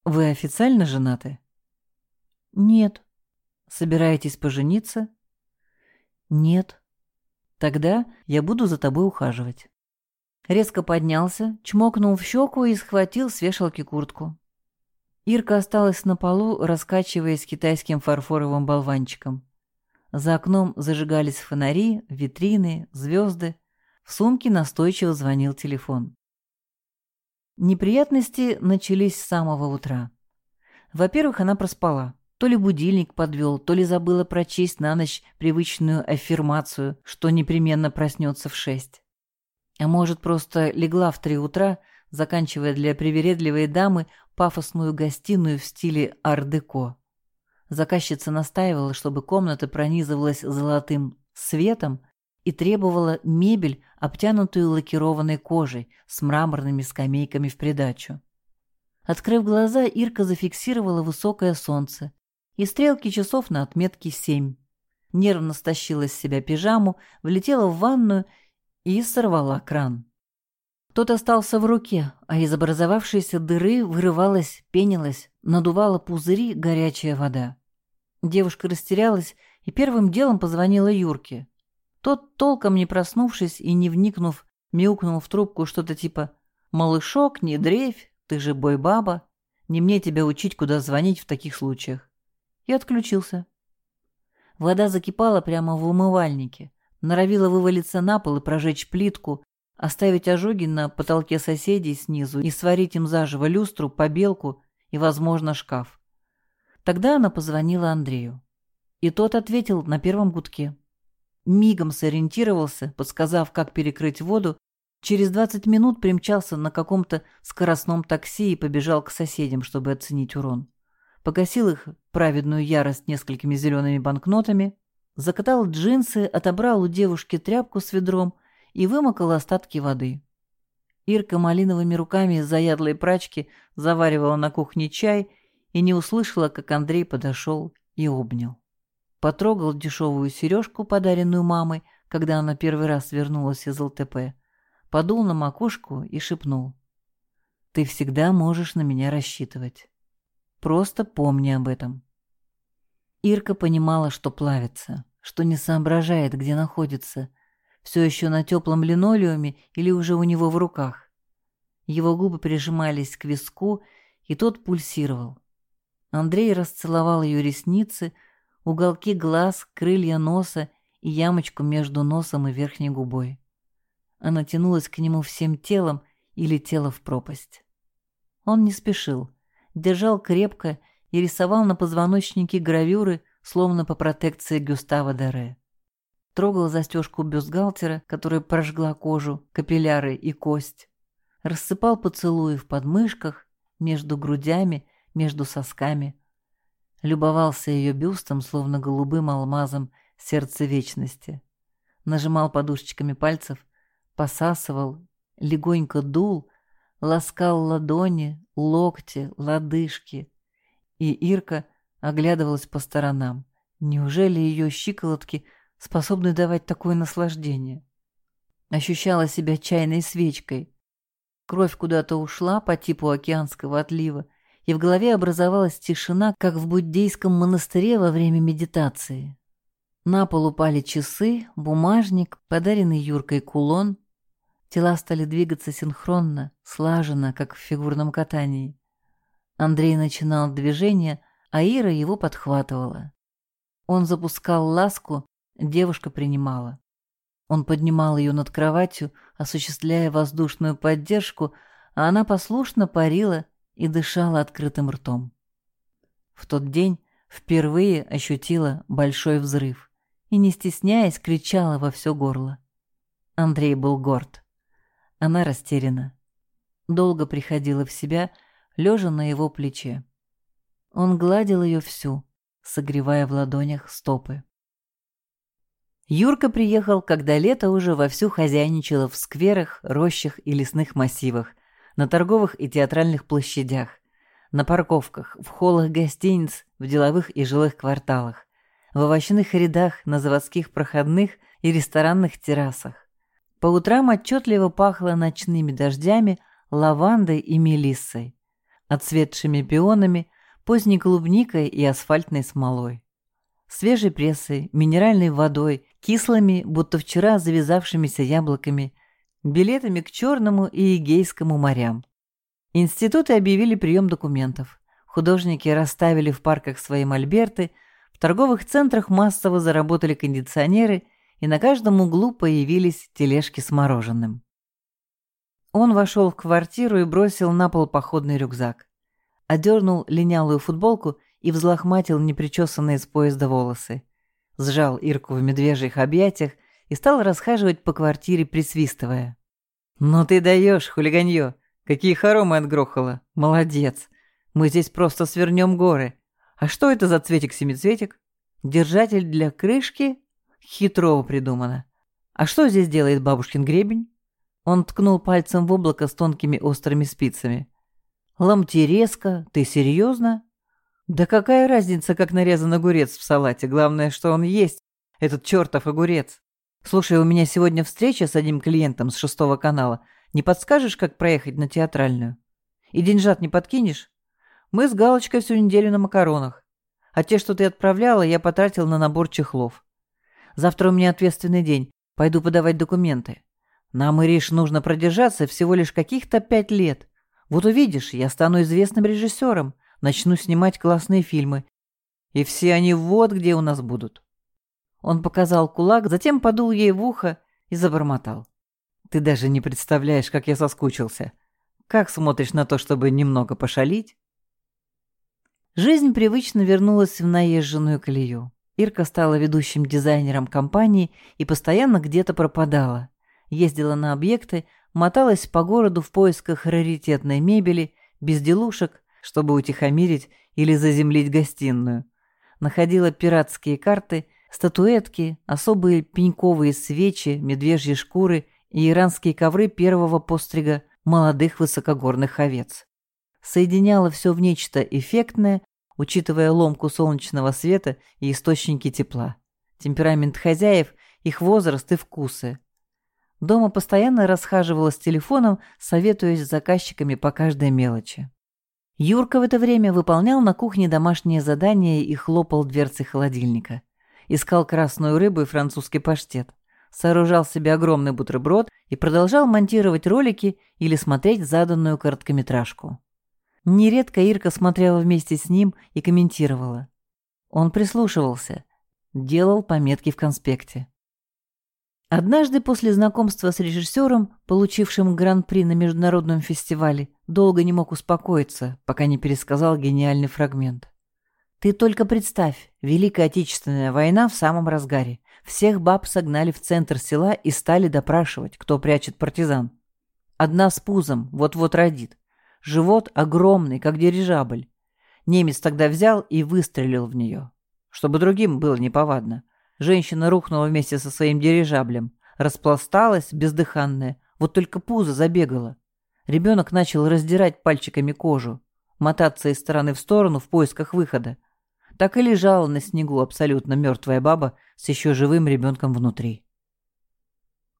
«Вы официально женаты?» «Нет». «Собираетесь пожениться?» «Нет». «Тогда я буду за тобой ухаживать». Резко поднялся, чмокнул в щеку и схватил с вешалки куртку. Ирка осталась на полу, раскачиваясь китайским фарфоровым болванчиком. За окном зажигались фонари, витрины, звезды. В сумке настойчиво звонил телефон. Неприятности начались с самого утра. Во-первых, она проспала. То ли будильник подвел, то ли забыла прочесть на ночь привычную аффирмацию, что непременно проснется в шесть. А может, просто легла в три утра, заканчивая для привередливой дамы пафосную гостиную в стиле ар-деко. Заказчица настаивала, чтобы комната пронизывалась золотым светом, и требовала мебель, обтянутую лакированной кожей, с мраморными скамейками в придачу. Открыв глаза, Ирка зафиксировала высокое солнце и стрелки часов на отметке семь. Нервно стащила с себя пижаму, влетела в ванную и сорвала кран. Тот остался в руке, а из образовавшейся дыры вырывалась, пенилась, надувала пузыри горячая вода. Девушка растерялась и первым делом позвонила Юрке. Тот, толком не проснувшись и не вникнув, мяукнул в трубку что-то типа «Малышок, не дрейфь, ты же бой-баба, не мне тебя учить, куда звонить в таких случаях». И отключился. Вода закипала прямо в умывальнике, норовила вывалиться на пол и прожечь плитку, оставить ожоги на потолке соседей снизу и сварить им заживо люстру, побелку и, возможно, шкаф. Тогда она позвонила Андрею. И тот ответил на первом гудке. Мигом сориентировался, подсказав, как перекрыть воду, Через 20 минут примчался на каком-то скоростном такси и побежал к соседям, чтобы оценить урон. Погасил их праведную ярость несколькими зелеными банкнотами, закатал джинсы, отобрал у девушки тряпку с ведром и вымокал остатки воды. Ирка малиновыми руками из заядлой прачки заваривала на кухне чай и не услышала, как Андрей подошел и обнял. Потрогал дешевую сережку, подаренную мамой, когда она первый раз вернулась из ЛТП, подул на макушку и шепнул. «Ты всегда можешь на меня рассчитывать. Просто помни об этом». Ирка понимала, что плавится, что не соображает, где находится, все еще на теплом линолеуме или уже у него в руках. Его губы прижимались к виску, и тот пульсировал. Андрей расцеловал ее ресницы, уголки глаз, крылья носа и ямочку между носом и верхней губой. Она тянулась к нему всем телом и летела в пропасть. Он не спешил, держал крепко и рисовал на позвоночнике гравюры, словно по протекции Гюстава Дере. Трогал застежку бюстгальтера, которая прожгла кожу, капилляры и кость. Рассыпал поцелуи в подмышках, между грудями между сосками. Любовался ее бюстом, словно голубым алмазом сердца вечности. Нажимал подушечками пальцев, посасывал, легонько дул, ласкал ладони, локти, лодыжки. И Ирка оглядывалась по сторонам. Неужели ее щиколотки способны давать такое наслаждение? Ощущала себя чайной свечкой. Кровь куда-то ушла по типу океанского отлива, и в голове образовалась тишина, как в буддийском монастыре во время медитации. На пол упали часы, бумажник, подаренный Юркой кулон. Тела стали двигаться синхронно, слаженно, как в фигурном катании. Андрей начинал движение, а Ира его подхватывала. Он запускал ласку, девушка принимала. Он поднимал ее над кроватью, осуществляя воздушную поддержку, а она послушно парила, и дышала открытым ртом. В тот день впервые ощутила большой взрыв и, не стесняясь, кричала во все горло. Андрей был горд. Она растеряна. Долго приходила в себя, лежа на его плече. Он гладил ее всю, согревая в ладонях стопы. Юрка приехал, когда лето уже вовсю хозяйничало в скверах, рощах и лесных массивах, на торговых и театральных площадях, на парковках, в холлах гостиниц, в деловых и жилых кварталах, в овощных рядах, на заводских проходных и ресторанных террасах. По утрам отчетливо пахло ночными дождями, лавандой и мелиссой, отцветшими пионами, поздней клубникой и асфальтной смолой. Свежей прессой, минеральной водой, кислыми, будто вчера завязавшимися яблоками билетами к Черному и Эгейскому морям. Институты объявили прием документов. Художники расставили в парках свои мольберты, в торговых центрах массово заработали кондиционеры, и на каждом углу появились тележки с мороженым. Он вошел в квартиру и бросил на пол походный рюкзак. Одернул линялую футболку и взлохматил непричесанные с поезда волосы. Сжал Ирку в медвежьих объятиях и стал расхаживать по квартире, присвистывая. «Ну ты даешь, хулиганье! Какие хоромы отгрохало! Молодец! Мы здесь просто свернем горы. А что это за цветик-семицветик? Держатель для крышки? Хитрово придумано. А что здесь делает бабушкин гребень?» Он ткнул пальцем в облако с тонкими острыми спицами. «Ламтереска? Ты серьезно?» «Да какая разница, как нарезан огурец в салате? Главное, что он есть, этот чертов огурец!» «Слушай, у меня сегодня встреча с одним клиентом с шестого канала. Не подскажешь, как проехать на театральную? И деньжат не подкинешь? Мы с Галочкой всю неделю на макаронах. А те, что ты отправляла, я потратил на набор чехлов. Завтра у меня ответственный день. Пойду подавать документы. Нам, Ириш, нужно продержаться всего лишь каких-то пять лет. Вот увидишь, я стану известным режиссером, начну снимать классные фильмы. И все они вот где у нас будут. Он показал кулак, затем подул ей в ухо и забормотал. «Ты даже не представляешь, как я соскучился. Как смотришь на то, чтобы немного пошалить?» Жизнь привычно вернулась в наезженную колею. Ирка стала ведущим дизайнером компании и постоянно где-то пропадала. Ездила на объекты, моталась по городу в поисках раритетной мебели, безделушек, чтобы утихомирить или заземлить гостиную. Находила пиратские карты, статуэтки, особые пеньковые свечи, медвежьи шкуры и иранские ковры первого пострига молодых высокогорных овец. Соединяла все в нечто эффектное, учитывая ломку солнечного света и источники тепла, темперамент хозяев, их возраст и вкусы. Дома постоянно расхаживала с телефоном, советуясь с заказчиками по каждой мелочи. Юрка в это время выполнял на кухне домашние задания и хлопал дверцы холодильника. Искал красную рыбу и французский паштет. Сооружал себе огромный бутерброд и продолжал монтировать ролики или смотреть заданную короткометражку. Нередко Ирка смотрела вместе с ним и комментировала. Он прислушивался, делал пометки в конспекте. Однажды после знакомства с режиссером, получившим гран-при на международном фестивале, долго не мог успокоиться, пока не пересказал гениальный фрагмент. «Ты только представь, Великая Отечественная война в самом разгаре. Всех баб согнали в центр села и стали допрашивать, кто прячет партизан. Одна с пузом, вот-вот родит. Живот огромный, как дирижабль. Немец тогда взял и выстрелил в нее, чтобы другим было неповадно. Женщина рухнула вместе со своим дирижаблем, распласталась, бездыханная, вот только пузо забегало. Ребенок начал раздирать пальчиками кожу, мотаться из стороны в сторону в поисках выхода. Так и лежала на снегу абсолютно мертвая баба с еще живым ребенком внутри.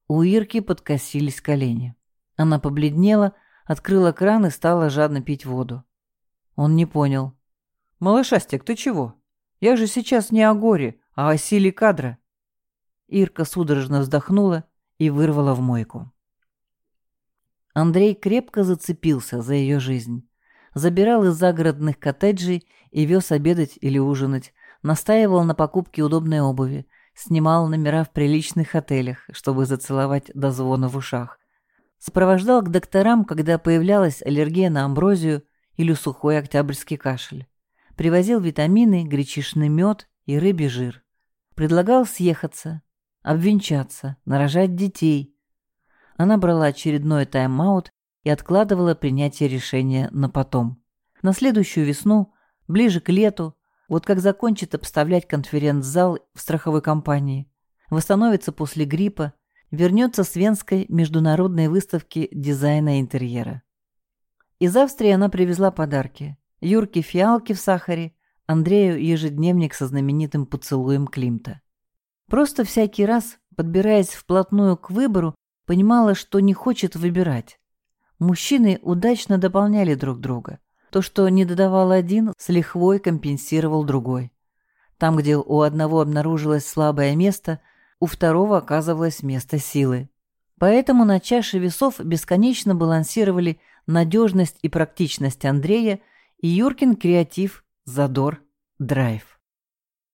У Ирки подкосились колени. Она побледнела, открыла кран и стала жадно пить воду. Он не понял. «Малышастик, ты чего? Я же сейчас не о горе, а о силе кадра. Ирка судорожно вздохнула и вырвала в мойку. Андрей крепко зацепился за ее жизнь. Забирал из загородных коттеджей и вез обедать или ужинать, настаивал на покупке удобной обуви, снимал номера в приличных отелях, чтобы зацеловать до звона в ушах. Сопровождал к докторам, когда появлялась аллергия на амброзию или сухой октябрьский кашель. Привозил витамины, гречишный мед и рыбий жир. Предлагал съехаться, обвенчаться, нарожать детей. Она брала очередной тайм-аут и откладывала принятие решения на потом. На следующую весну, ближе к лету, вот как закончит обставлять конференц-зал в страховой компании, восстановится после гриппа, вернется с Венской международной выставки дизайна интерьера. Из Австрии она привезла подарки. Юрке фиалки в сахаре, Андрею ежедневник со знаменитым поцелуем Климта. Просто всякий раз, подбираясь вплотную к выбору, понимала, что не хочет выбирать. Мужчины удачно дополняли друг друга. То, что не додавал один, с лихвой компенсировал другой. Там, где у одного обнаружилось слабое место, у второго оказывалось место силы. Поэтому на чаше весов бесконечно балансировали надежность и практичность Андрея и Юркин креатив задор, драйв.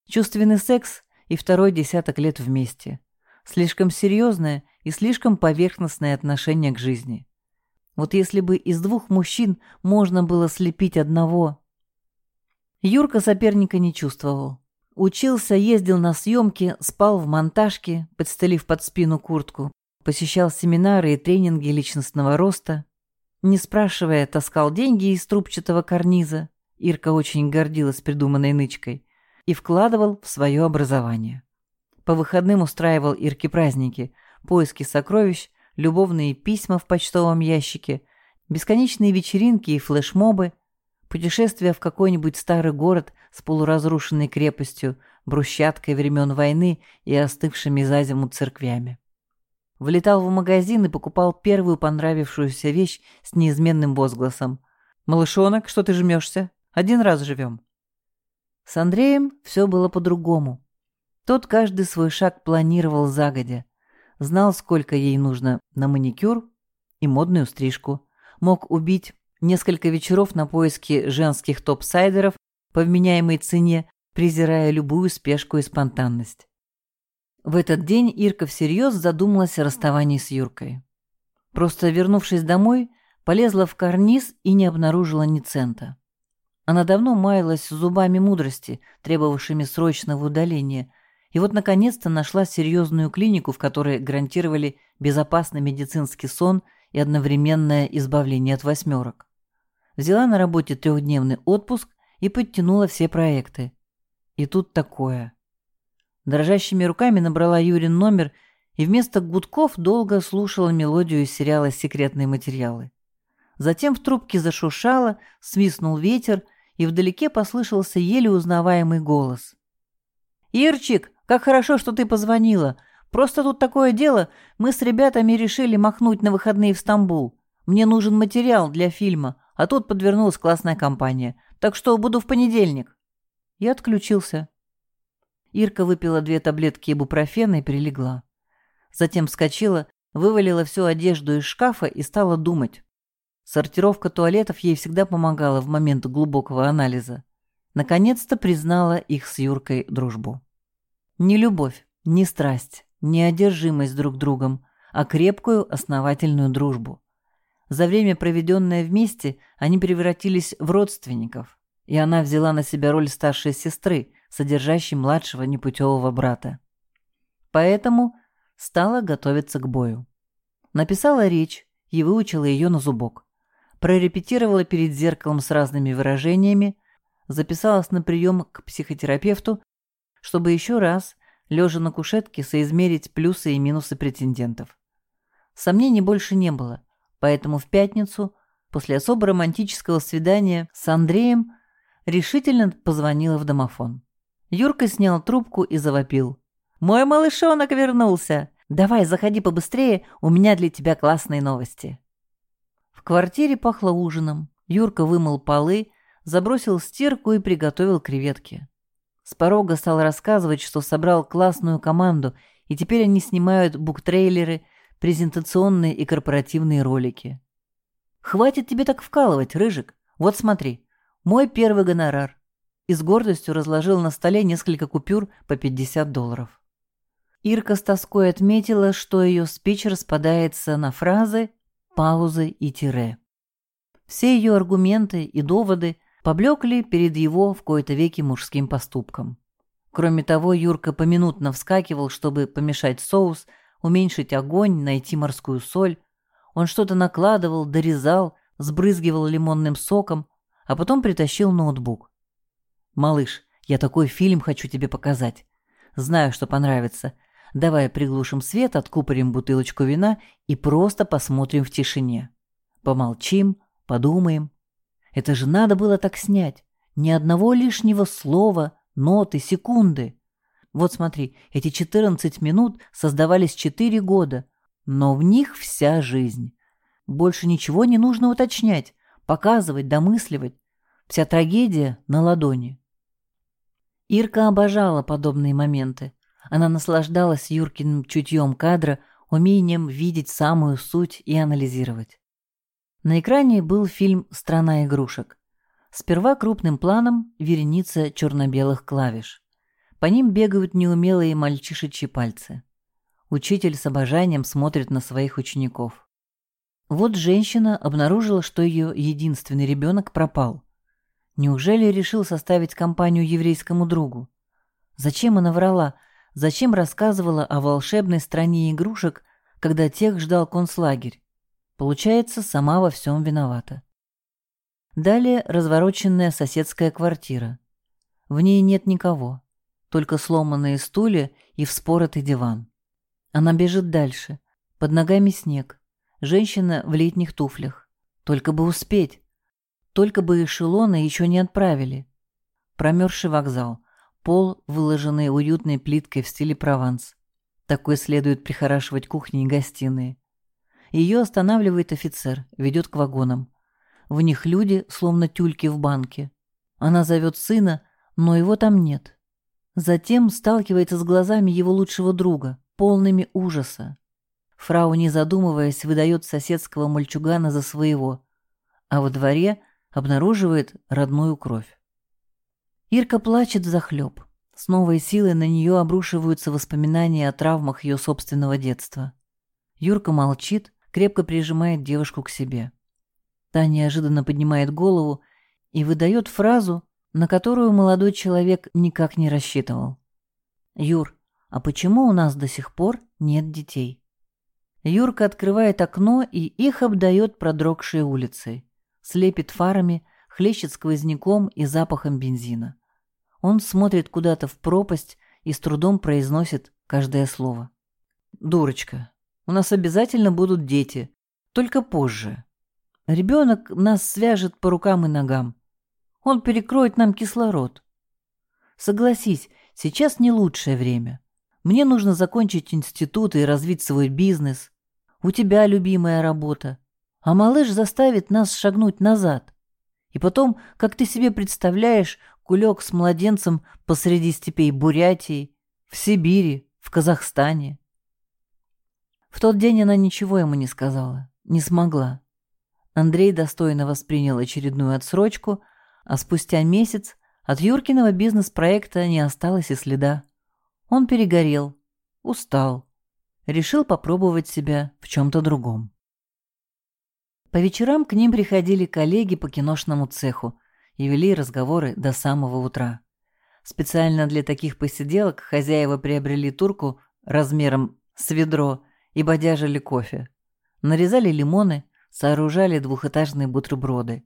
Чувственный секс и второй десяток лет вместе. Слишком серьезное и слишком поверхностное отношение к жизни. Вот если бы из двух мужчин можно было слепить одного... Юрка соперника не чувствовал. Учился, ездил на съемки, спал в монтажке, подстелив под спину куртку, посещал семинары и тренинги личностного роста. Не спрашивая, таскал деньги из трубчатого карниза, Ирка очень гордилась придуманной нычкой, и вкладывал в свое образование. По выходным устраивал Ирке праздники, поиски сокровищ, любовные письма в почтовом ящике, бесконечные вечеринки и флешмобы, путешествия в какой-нибудь старый город с полуразрушенной крепостью, брусчаткой времен войны и остывшими за зиму церквями. Влетал в магазин и покупал первую понравившуюся вещь с неизменным возгласом. «Малышонок, что ты жмешься? Один раз живем. С Андреем все было по-другому. Тот каждый свой шаг планировал загодя. Знал, сколько ей нужно на маникюр и модную стрижку. Мог убить несколько вечеров на поиски женских топ-сайдеров по вменяемой цене, презирая любую спешку и спонтанность. В этот день Ирка всерьез задумалась о расставании с Юркой. Просто вернувшись домой, полезла в карниз и не обнаружила ни цента. Она давно маялась зубами мудрости, требовавшими срочного удаления, И вот, наконец-то, нашла серьезную клинику, в которой гарантировали безопасный медицинский сон и одновременное избавление от восьмерок. Взяла на работе трехдневный отпуск и подтянула все проекты. И тут такое. Дрожащими руками набрала Юрин номер и вместо гудков долго слушала мелодию из сериала «Секретные материалы». Затем в трубке зашуршало, свистнул ветер, и вдалеке послышался еле узнаваемый голос. «Ирчик, как хорошо, что ты позвонила. Просто тут такое дело, мы с ребятами решили махнуть на выходные в Стамбул. Мне нужен материал для фильма, а тут подвернулась классная компания. Так что буду в понедельник». Я отключился. Ирка выпила две таблетки ибупрофена и прилегла. Затем вскочила, вывалила всю одежду из шкафа и стала думать. Сортировка туалетов ей всегда помогала в момент глубокого анализа. Наконец-то признала их с Юркой дружбу. Не любовь, не страсть, не одержимость друг другом, а крепкую основательную дружбу. За время, проведенное вместе, они превратились в родственников, и она взяла на себя роль старшей сестры, содержащей младшего непутевого брата. Поэтому стала готовиться к бою. Написала речь и выучила ее на зубок прорепетировала перед зеркалом с разными выражениями, записалась на прием к психотерапевту, чтобы еще раз, лежа на кушетке, соизмерить плюсы и минусы претендентов. Сомнений больше не было, поэтому в пятницу, после особо романтического свидания с Андреем, решительно позвонила в домофон. Юрка снял трубку и завопил. «Мой малышонок вернулся! Давай, заходи побыстрее, у меня для тебя классные новости!» Квартире пахло ужином. Юрка вымыл полы, забросил стирку и приготовил креветки. С порога стал рассказывать, что собрал классную команду, и теперь они снимают буктрейлеры, презентационные и корпоративные ролики. «Хватит тебе так вкалывать, Рыжик. Вот смотри. Мой первый гонорар». И с гордостью разложил на столе несколько купюр по 50 долларов. Ирка с тоской отметила, что ее спич распадается на фразы паузы и тире. Все ее аргументы и доводы поблекли перед его в кои-то веки мужским поступком. Кроме того, Юрка поминутно вскакивал, чтобы помешать соус, уменьшить огонь, найти морскую соль. Он что-то накладывал, дорезал, сбрызгивал лимонным соком, а потом притащил ноутбук. «Малыш, я такой фильм хочу тебе показать. Знаю, что понравится. Давай приглушим свет, откупорим бутылочку вина и просто посмотрим в тишине. Помолчим, подумаем. Это же надо было так снять. Ни одного лишнего слова, ноты, секунды. Вот смотри, эти 14 минут создавались 4 года, но в них вся жизнь. Больше ничего не нужно уточнять, показывать, домысливать. Вся трагедия на ладони. Ирка обожала подобные моменты. Она наслаждалась Юркиным чутьем кадра, умением видеть самую суть и анализировать. На экране был фильм «Страна игрушек». Сперва крупным планом вереница черно-белых клавиш. По ним бегают неумелые мальчишечьи пальцы. Учитель с обожанием смотрит на своих учеников. Вот женщина обнаружила, что ее единственный ребенок пропал. Неужели решил составить компанию еврейскому другу? Зачем она врала, Зачем рассказывала о волшебной стране игрушек, когда тех ждал концлагерь? Получается, сама во всем виновата. Далее развороченная соседская квартира. В ней нет никого, только сломанные стулья и вспоротый диван. Она бежит дальше. Под ногами снег. Женщина в летних туфлях. Только бы успеть. Только бы эшелоны еще не отправили. Промерзший вокзал. Пол, выложенный уютной плиткой в стиле Прованс. Такой следует прихорашивать кухни и гостиные. Ее останавливает офицер, ведет к вагонам. В них люди, словно тюльки в банке. Она зовет сына, но его там нет. Затем сталкивается с глазами его лучшего друга, полными ужаса. Фрау, не задумываясь, выдает соседского мальчугана за своего, а во дворе обнаруживает родную кровь. Ирка плачет захлеб. С новой силой на нее обрушиваются воспоминания о травмах ее собственного детства. Юрка молчит, крепко прижимает девушку к себе. Та неожиданно поднимает голову и выдает фразу, на которую молодой человек никак не рассчитывал. «Юр, а почему у нас до сих пор нет детей? Юрка открывает окно и их обдает продрогшей улицей. Слепит фарами, хлещет сквозняком и запахом бензина. Он смотрит куда-то в пропасть и с трудом произносит каждое слово. «Дурочка, у нас обязательно будут дети, только позже. Ребенок нас свяжет по рукам и ногам. Он перекроет нам кислород. Согласись, сейчас не лучшее время. Мне нужно закончить институт и развить свой бизнес. У тебя любимая работа. А малыш заставит нас шагнуть назад. И потом, как ты себе представляешь, кулек с младенцем посреди степей Бурятии, в Сибири, в Казахстане. В тот день она ничего ему не сказала, не смогла. Андрей достойно воспринял очередную отсрочку, а спустя месяц от Юркиного бизнес-проекта не осталось и следа. Он перегорел, устал, решил попробовать себя в чем-то другом. По вечерам к ним приходили коллеги по киношному цеху и вели разговоры до самого утра. Специально для таких посиделок хозяева приобрели турку размером с ведро и бодяжили кофе. Нарезали лимоны, сооружали двухэтажные бутерброды.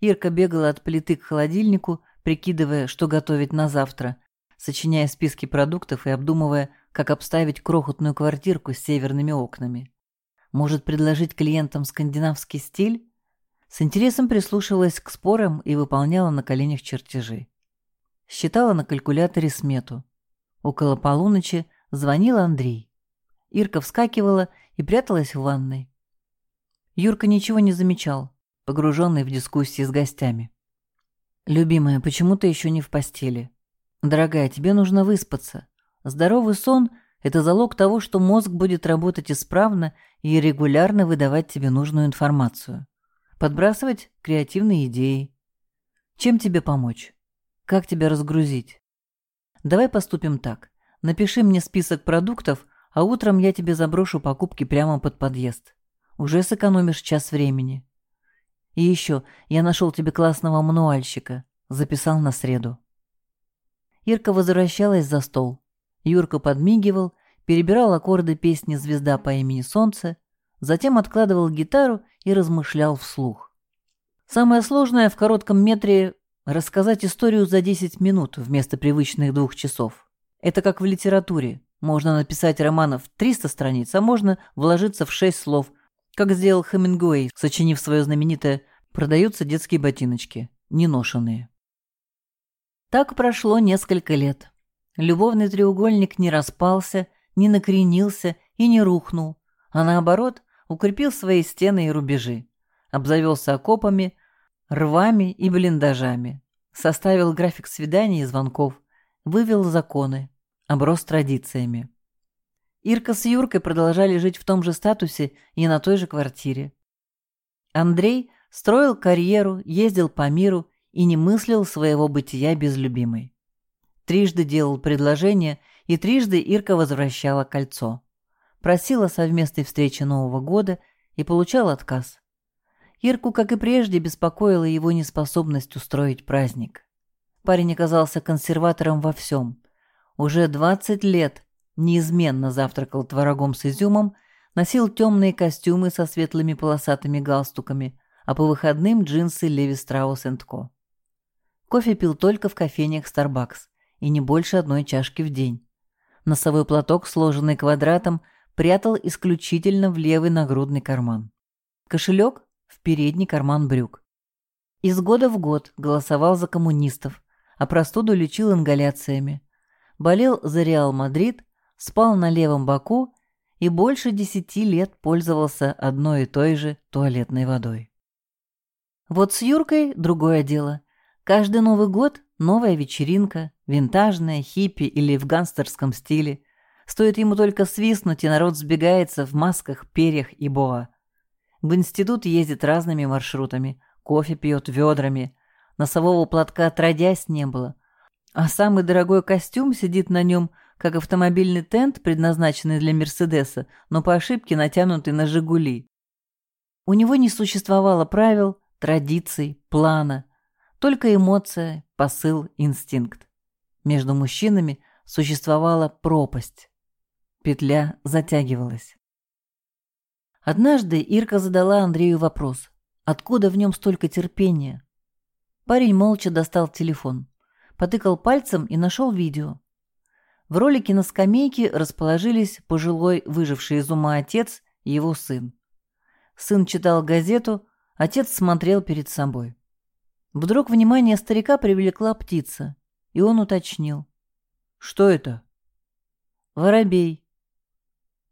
Ирка бегала от плиты к холодильнику, прикидывая, что готовить на завтра, сочиняя списки продуктов и обдумывая, как обставить крохотную квартирку с северными окнами. Может предложить клиентам скандинавский стиль? С интересом прислушивалась к спорам и выполняла на коленях чертежи. Считала на калькуляторе смету. Около полуночи звонил Андрей. Ирка вскакивала и пряталась в ванной. Юрка ничего не замечал, погруженный в дискуссии с гостями. «Любимая, почему ты еще не в постели? Дорогая, тебе нужно выспаться. Здоровый сон – это залог того, что мозг будет работать исправно и регулярно выдавать тебе нужную информацию. Подбрасывать креативные идеи. Чем тебе помочь? Как тебя разгрузить? Давай поступим так. Напиши мне список продуктов, а утром я тебе заброшу покупки прямо под подъезд. Уже сэкономишь час времени. И еще, я нашел тебе классного мануальщика. Записал на среду. Ирка возвращалась за стол. Юрка подмигивал, перебирал аккорды песни «Звезда по имени Солнце», затем откладывал гитару и размышлял вслух. Самое сложное в коротком метре – рассказать историю за 10 минут вместо привычных двух часов. Это как в литературе. Можно написать романов 300 страниц, а можно вложиться в 6 слов, как сделал Хемингуэй, сочинив свое знаменитое «Продаются детские ботиночки, неношенные». Так прошло несколько лет. Любовный треугольник не распался, не накренился и не рухнул, а наоборот укрепил свои стены и рубежи, обзавелся окопами, рвами и блиндажами, составил график свиданий и звонков, вывел законы, оброс традициями. Ирка с Юркой продолжали жить в том же статусе и на той же квартире. Андрей строил карьеру, ездил по миру и не мыслил своего бытия без любимой. Трижды делал предложение, и трижды Ирка возвращала кольцо. Просила совместной встречи Нового года и получал отказ. Ирку, как и прежде, беспокоила его неспособность устроить праздник. Парень оказался консерватором во всем. Уже 20 лет неизменно завтракал творогом с изюмом, носил темные костюмы со светлыми полосатыми галстуками, а по выходным джинсы Леви Страус Ко. Кофе пил только в кофейнях Starbucks и не больше одной чашки в день. Носовой платок, сложенный квадратом, прятал исключительно в левый нагрудный карман. Кошелек – в передний карман брюк. Из года в год голосовал за коммунистов, а простуду лечил ингаляциями. Болел за Реал Мадрид, спал на левом боку и больше десяти лет пользовался одной и той же туалетной водой. Вот с Юркой другое дело – Каждый Новый год – новая вечеринка, винтажная, хиппи или в гангстерском стиле. Стоит ему только свистнуть, и народ сбегается в масках, перьях и боа. В институт ездит разными маршрутами, кофе пьет ведрами. Носового платка отродясь не было. А самый дорогой костюм сидит на нем, как автомобильный тент, предназначенный для Мерседеса, но по ошибке натянутый на «Жигули». У него не существовало правил, традиций, плана – только эмоция, посыл, инстинкт. Между мужчинами существовала пропасть. Петля затягивалась. Однажды Ирка задала Андрею вопрос, откуда в нем столько терпения. Парень молча достал телефон, потыкал пальцем и нашел видео. В ролике на скамейке расположились пожилой выживший из ума отец и его сын. Сын читал газету, отец смотрел перед собой. Вдруг внимание старика привлекла птица, и он уточнил. «Что это?» «Воробей».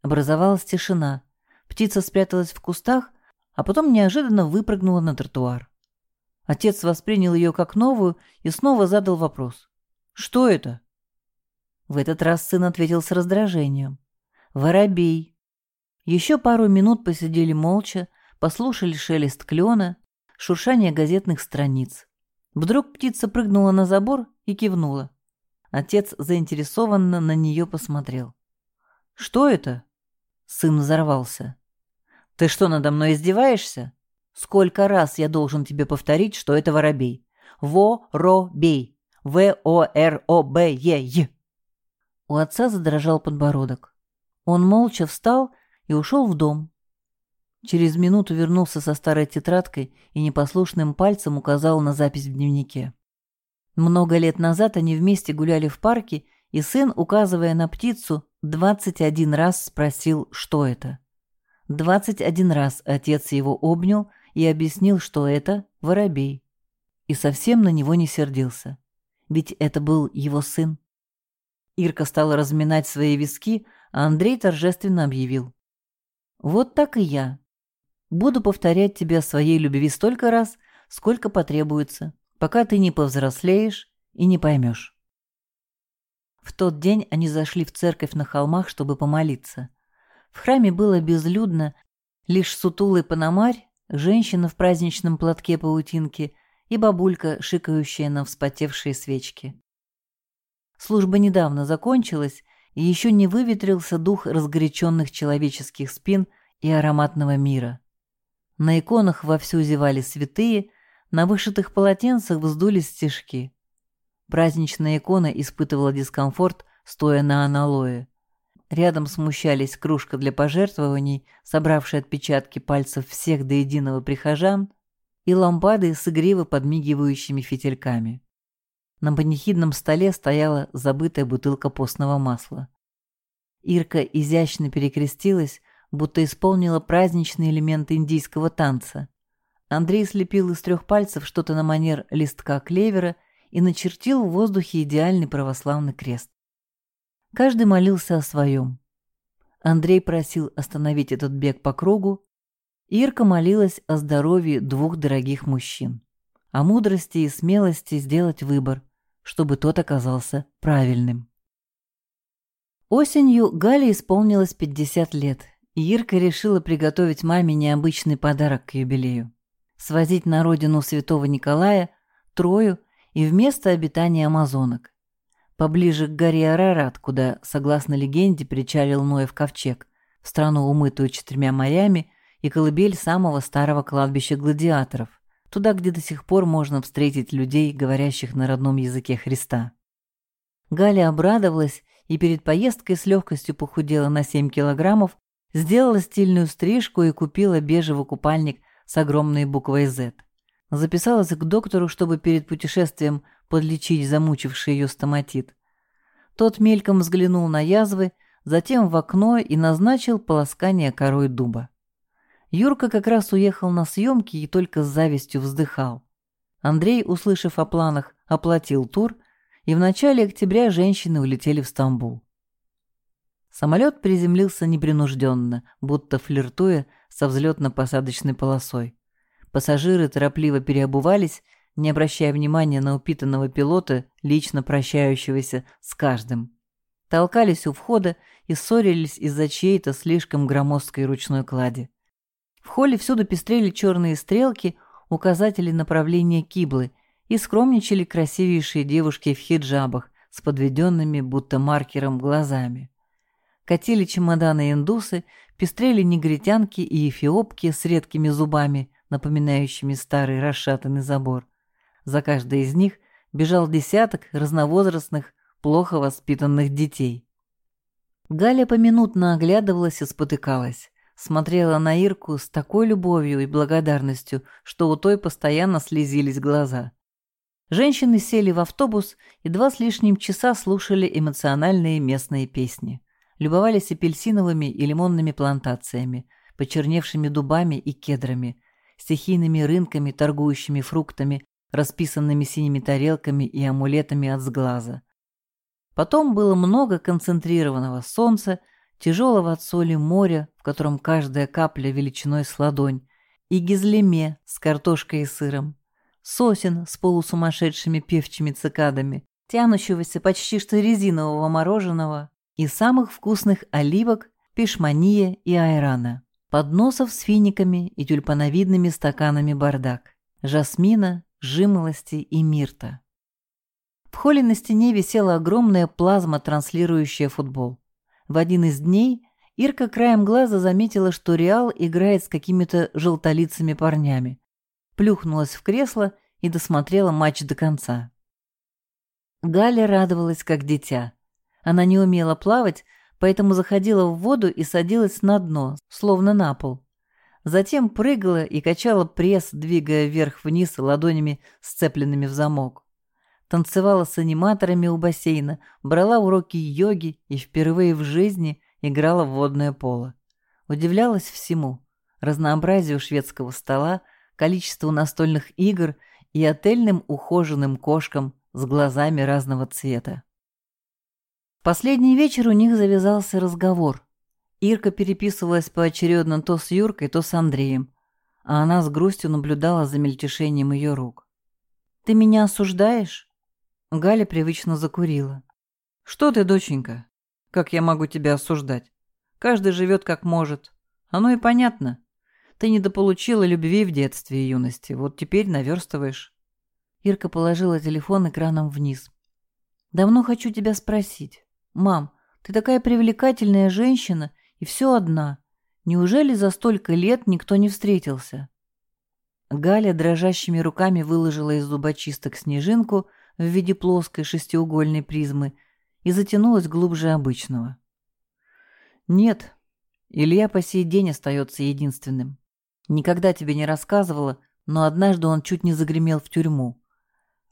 Образовалась тишина. Птица спряталась в кустах, а потом неожиданно выпрыгнула на тротуар. Отец воспринял ее как новую и снова задал вопрос. «Что это?» В этот раз сын ответил с раздражением. «Воробей». Еще пару минут посидели молча, послушали шелест клена, шуршание газетных страниц. Вдруг птица прыгнула на забор и кивнула. Отец заинтересованно на нее посмотрел. «Что это?» Сын взорвался. «Ты что, надо мной издеваешься? Сколько раз я должен тебе повторить, что это воробей? Во-ро-бей. В-о-р-о-б-е-й». У отца задрожал подбородок. Он молча встал и ушел в дом. Через минуту вернулся со старой тетрадкой и непослушным пальцем указал на запись в дневнике. Много лет назад они вместе гуляли в парке, и сын, указывая на птицу, двадцать один раз спросил, что это. Двадцать один раз отец его обнял и объяснил, что это воробей. И совсем на него не сердился. Ведь это был его сын. Ирка стала разминать свои виски, а Андрей торжественно объявил. «Вот так и я. Буду повторять тебе о своей любви столько раз, сколько потребуется, пока ты не повзрослеешь и не поймешь». В тот день они зашли в церковь на холмах, чтобы помолиться – в храме было безлюдно, лишь сутулый пономарь, женщина в праздничном платке паутинки и бабулька, шикающая на вспотевшие свечки. Служба недавно закончилась, и еще не выветрился дух разгоряченных человеческих спин и ароматного мира. На иконах вовсю зевали святые, на вышитых полотенцах вздулись стежки. Праздничная икона испытывала дискомфорт, стоя на аналое. Рядом смущались кружка для пожертвований, собравшая отпечатки пальцев всех до единого прихожан, и лампады с игриво подмигивающими фитильками. На панихидном столе стояла забытая бутылка постного масла. Ирка изящно перекрестилась, будто исполнила праздничный элемент индийского танца. Андрей слепил из трех пальцев что-то на манер листка клевера и начертил в воздухе идеальный православный крест. Каждый молился о своем. Андрей просил остановить этот бег по кругу. Ирка молилась о здоровье двух дорогих мужчин, о мудрости и смелости сделать выбор, чтобы тот оказался правильным. Осенью Гале исполнилось 50 лет, Ирка решила приготовить маме необычный подарок к юбилею. Свозить на родину святого Николая, Трою и вместо обитания амазонок поближе к горе Арарат, куда, согласно легенде, причалил Ноев ковчег, в страну, умытую четырьмя морями, и колыбель самого старого кладбища гладиаторов, туда, где до сих пор можно встретить людей, говорящих на родном языке Христа. Галя обрадовалась и перед поездкой с легкостью похудела на 7 килограммов, сделала стильную стрижку и купила бежевый купальник с огромной буквой «Z». Записалась к доктору, чтобы перед путешествием подлечить замучивший ее стоматит. Тот мельком взглянул на язвы, затем в окно и назначил полоскание корой дуба. Юрка как раз уехал на съемки и только с завистью вздыхал. Андрей, услышав о планах, оплатил тур, и в начале октября женщины улетели в Стамбул. Самолет приземлился непринужденно, будто флиртуя со взлетно-посадочной полосой. Пассажиры торопливо переобувались не обращая внимания на упитанного пилота, лично прощающегося с каждым. Толкались у входа и ссорились из-за чьей-то слишком громоздкой ручной клади. В холле всюду пестрели черные стрелки, указатели направления киблы, и скромничали красивейшие девушки в хиджабах с подведенными будто маркером глазами. Катили чемоданы индусы, пестрели негритянки и эфиопки с редкими зубами, напоминающими старый расшатанный забор. За каждой из них бежал десяток разновозрастных, плохо воспитанных детей. Галя поминутно оглядывалась и спотыкалась. Смотрела на Ирку с такой любовью и благодарностью, что у той постоянно слезились глаза. Женщины сели в автобус и два с лишним часа слушали эмоциональные местные песни. Любовались апельсиновыми и лимонными плантациями, почерневшими дубами и кедрами, стихийными рынками, торгующими фруктами, расписанными синими тарелками и амулетами от сглаза. Потом было много концентрированного солнца, тяжелого от соли моря, в котором каждая капля величиной с ладонь, и гизлеме с картошкой и сыром, сосен с полусумасшедшими певчими цикадами, тянущегося почти что резинового мороженого и самых вкусных оливок, пешмания и айрана, подносов с финиками и тюльпановидными стаканами бардак, жасмина, жимолости и мирта. В холле на стене висела огромная плазма, транслирующая футбол. В один из дней Ирка краем глаза заметила, что Реал играет с какими-то желтолицами парнями. Плюхнулась в кресло и досмотрела матч до конца. Галя радовалась, как дитя. Она не умела плавать, поэтому заходила в воду и садилась на дно, словно на пол. Затем прыгала и качала пресс, двигая вверх-вниз ладонями, сцепленными в замок танцевала с аниматорами у бассейна, брала уроки йоги и впервые в жизни играла в водное поло. Удивлялась всему – разнообразию шведского стола, количеству настольных игр и отельным ухоженным кошкам с глазами разного цвета. Последний вечер у них завязался разговор. Ирка переписывалась поочередно то с Юркой, то с Андреем, а она с грустью наблюдала за мельтешением ее рук. «Ты меня осуждаешь?» Галя привычно закурила. «Что ты, доченька? Как я могу тебя осуждать? Каждый живет как может. Оно и понятно. Ты недополучила любви в детстве и юности, вот теперь наверстываешь». Ирка положила телефон экраном вниз. «Давно хочу тебя спросить. Мам, ты такая привлекательная женщина и все одна. Неужели за столько лет никто не встретился?» Галя дрожащими руками выложила из зубочисток снежинку – в виде плоской шестиугольной призмы и затянулась глубже обычного. «Нет, Илья по сей день остается единственным. Никогда тебе не рассказывала, но однажды он чуть не загремел в тюрьму.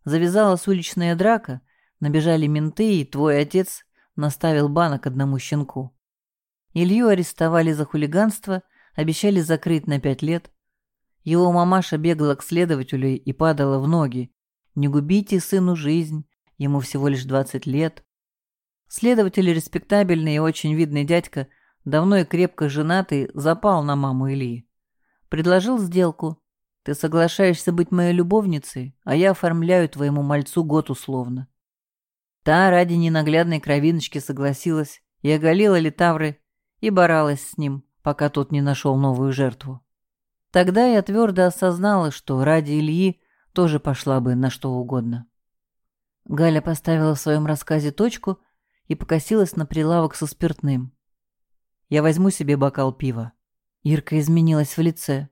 Завязалась уличная драка, набежали менты, и твой отец наставил банок одному щенку. Илью арестовали за хулиганство, обещали закрыть на пять лет. Его мамаша бегала к следователю и падала в ноги, не губите сыну жизнь, ему всего лишь 20 лет. Следователь респектабельный и очень видный дядька, давно и крепко женатый, запал на маму Ильи. Предложил сделку. Ты соглашаешься быть моей любовницей, а я оформляю твоему мальцу год условно. Та ради ненаглядной кровиночки согласилась и оголила Литавры и боролась с ним, пока тот не нашел новую жертву. Тогда я твердо осознала, что ради Ильи тоже пошла бы на что угодно. Галя поставила в своем рассказе точку и покосилась на прилавок со спиртным. «Я возьму себе бокал пива». Ирка изменилась в лице.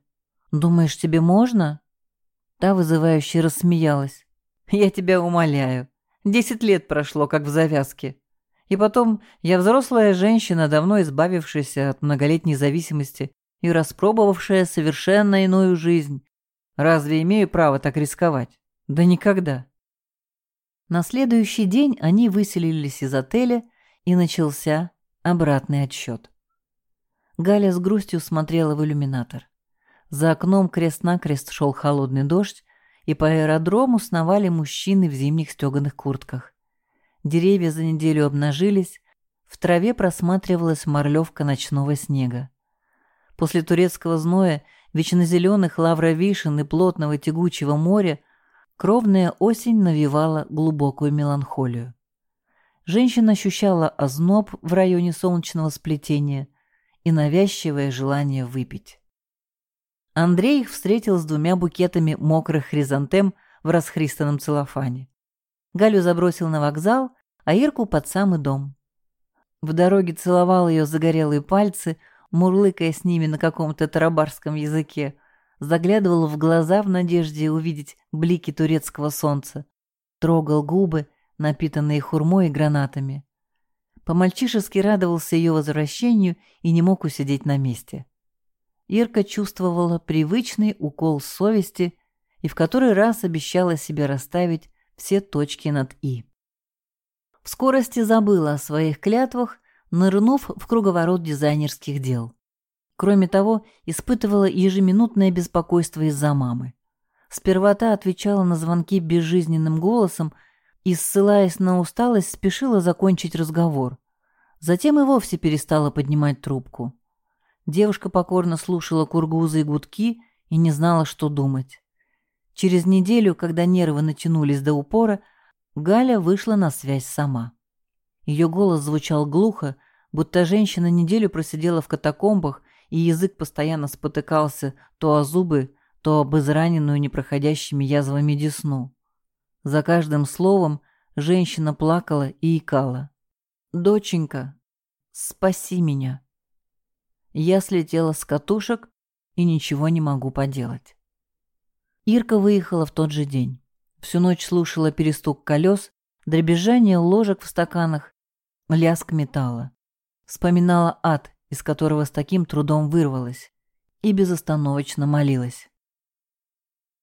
«Думаешь, тебе можно?» Та вызывающе рассмеялась. «Я тебя умоляю. Десять лет прошло, как в завязке. И потом, я взрослая женщина, давно избавившаяся от многолетней зависимости и распробовавшая совершенно иную жизнь, Разве имею право так рисковать? Да никогда. На следующий день они выселились из отеля, и начался обратный отсчет. Галя с грустью смотрела в иллюминатор. За окном крест-накрест шел холодный дождь, и по аэродрому сновали мужчины в зимних стеганых куртках. Деревья за неделю обнажились, в траве просматривалась морлевка ночного снега. После турецкого зноя вечно зеленых лавровишен и плотного тягучего моря, кровная осень навевала глубокую меланхолию. Женщина ощущала озноб в районе солнечного сплетения и навязчивое желание выпить. Андрей их встретил с двумя букетами мокрых хризантем в расхристанном целлофане. Галю забросил на вокзал, а Ирку под самый дом. В дороге целовал ее загорелые пальцы, мурлыкая с ними на каком-то тарабарском языке, заглядывал в глаза в надежде увидеть блики турецкого солнца, трогал губы, напитанные хурмой и гранатами. По-мальчишески радовался ее возвращению и не мог усидеть на месте. Ирка чувствовала привычный укол совести и в который раз обещала себе расставить все точки над «и». В скорости забыла о своих клятвах, нырнув в круговорот дизайнерских дел. Кроме того, испытывала ежеминутное беспокойство из-за мамы. Сперва та отвечала на звонки безжизненным голосом и, ссылаясь на усталость, спешила закончить разговор. Затем и вовсе перестала поднимать трубку. Девушка покорно слушала кургузы и гудки и не знала, что думать. Через неделю, когда нервы натянулись до упора, Галя вышла на связь сама. Ее голос звучал глухо, будто женщина неделю просидела в катакомбах, и язык постоянно спотыкался то о зубы, то об израненную непроходящими язвами десну. За каждым словом женщина плакала и икала. «Доченька, спаси меня!» Я слетела с катушек и ничего не могу поделать. Ирка выехала в тот же день. Всю ночь слушала перестук колес, дребезжание ложек в стаканах, лязг металла. Вспоминала ад, из которого с таким трудом вырвалась, и безостановочно молилась.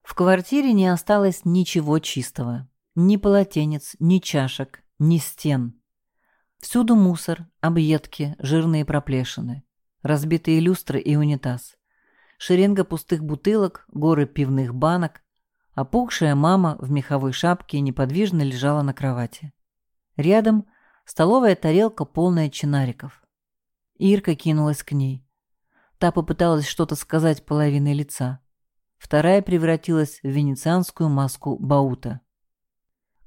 В квартире не осталось ничего чистого. Ни полотенец, ни чашек, ни стен. Всюду мусор, объедки, жирные проплешины, разбитые люстры и унитаз. Шеренга пустых бутылок, горы пивных банок. Опухшая мама в меховой шапке неподвижно лежала на кровати. Рядом столовая тарелка, полная чинариков. Ирка кинулась к ней. Та попыталась что-то сказать половиной лица. Вторая превратилась в венецианскую маску Баута.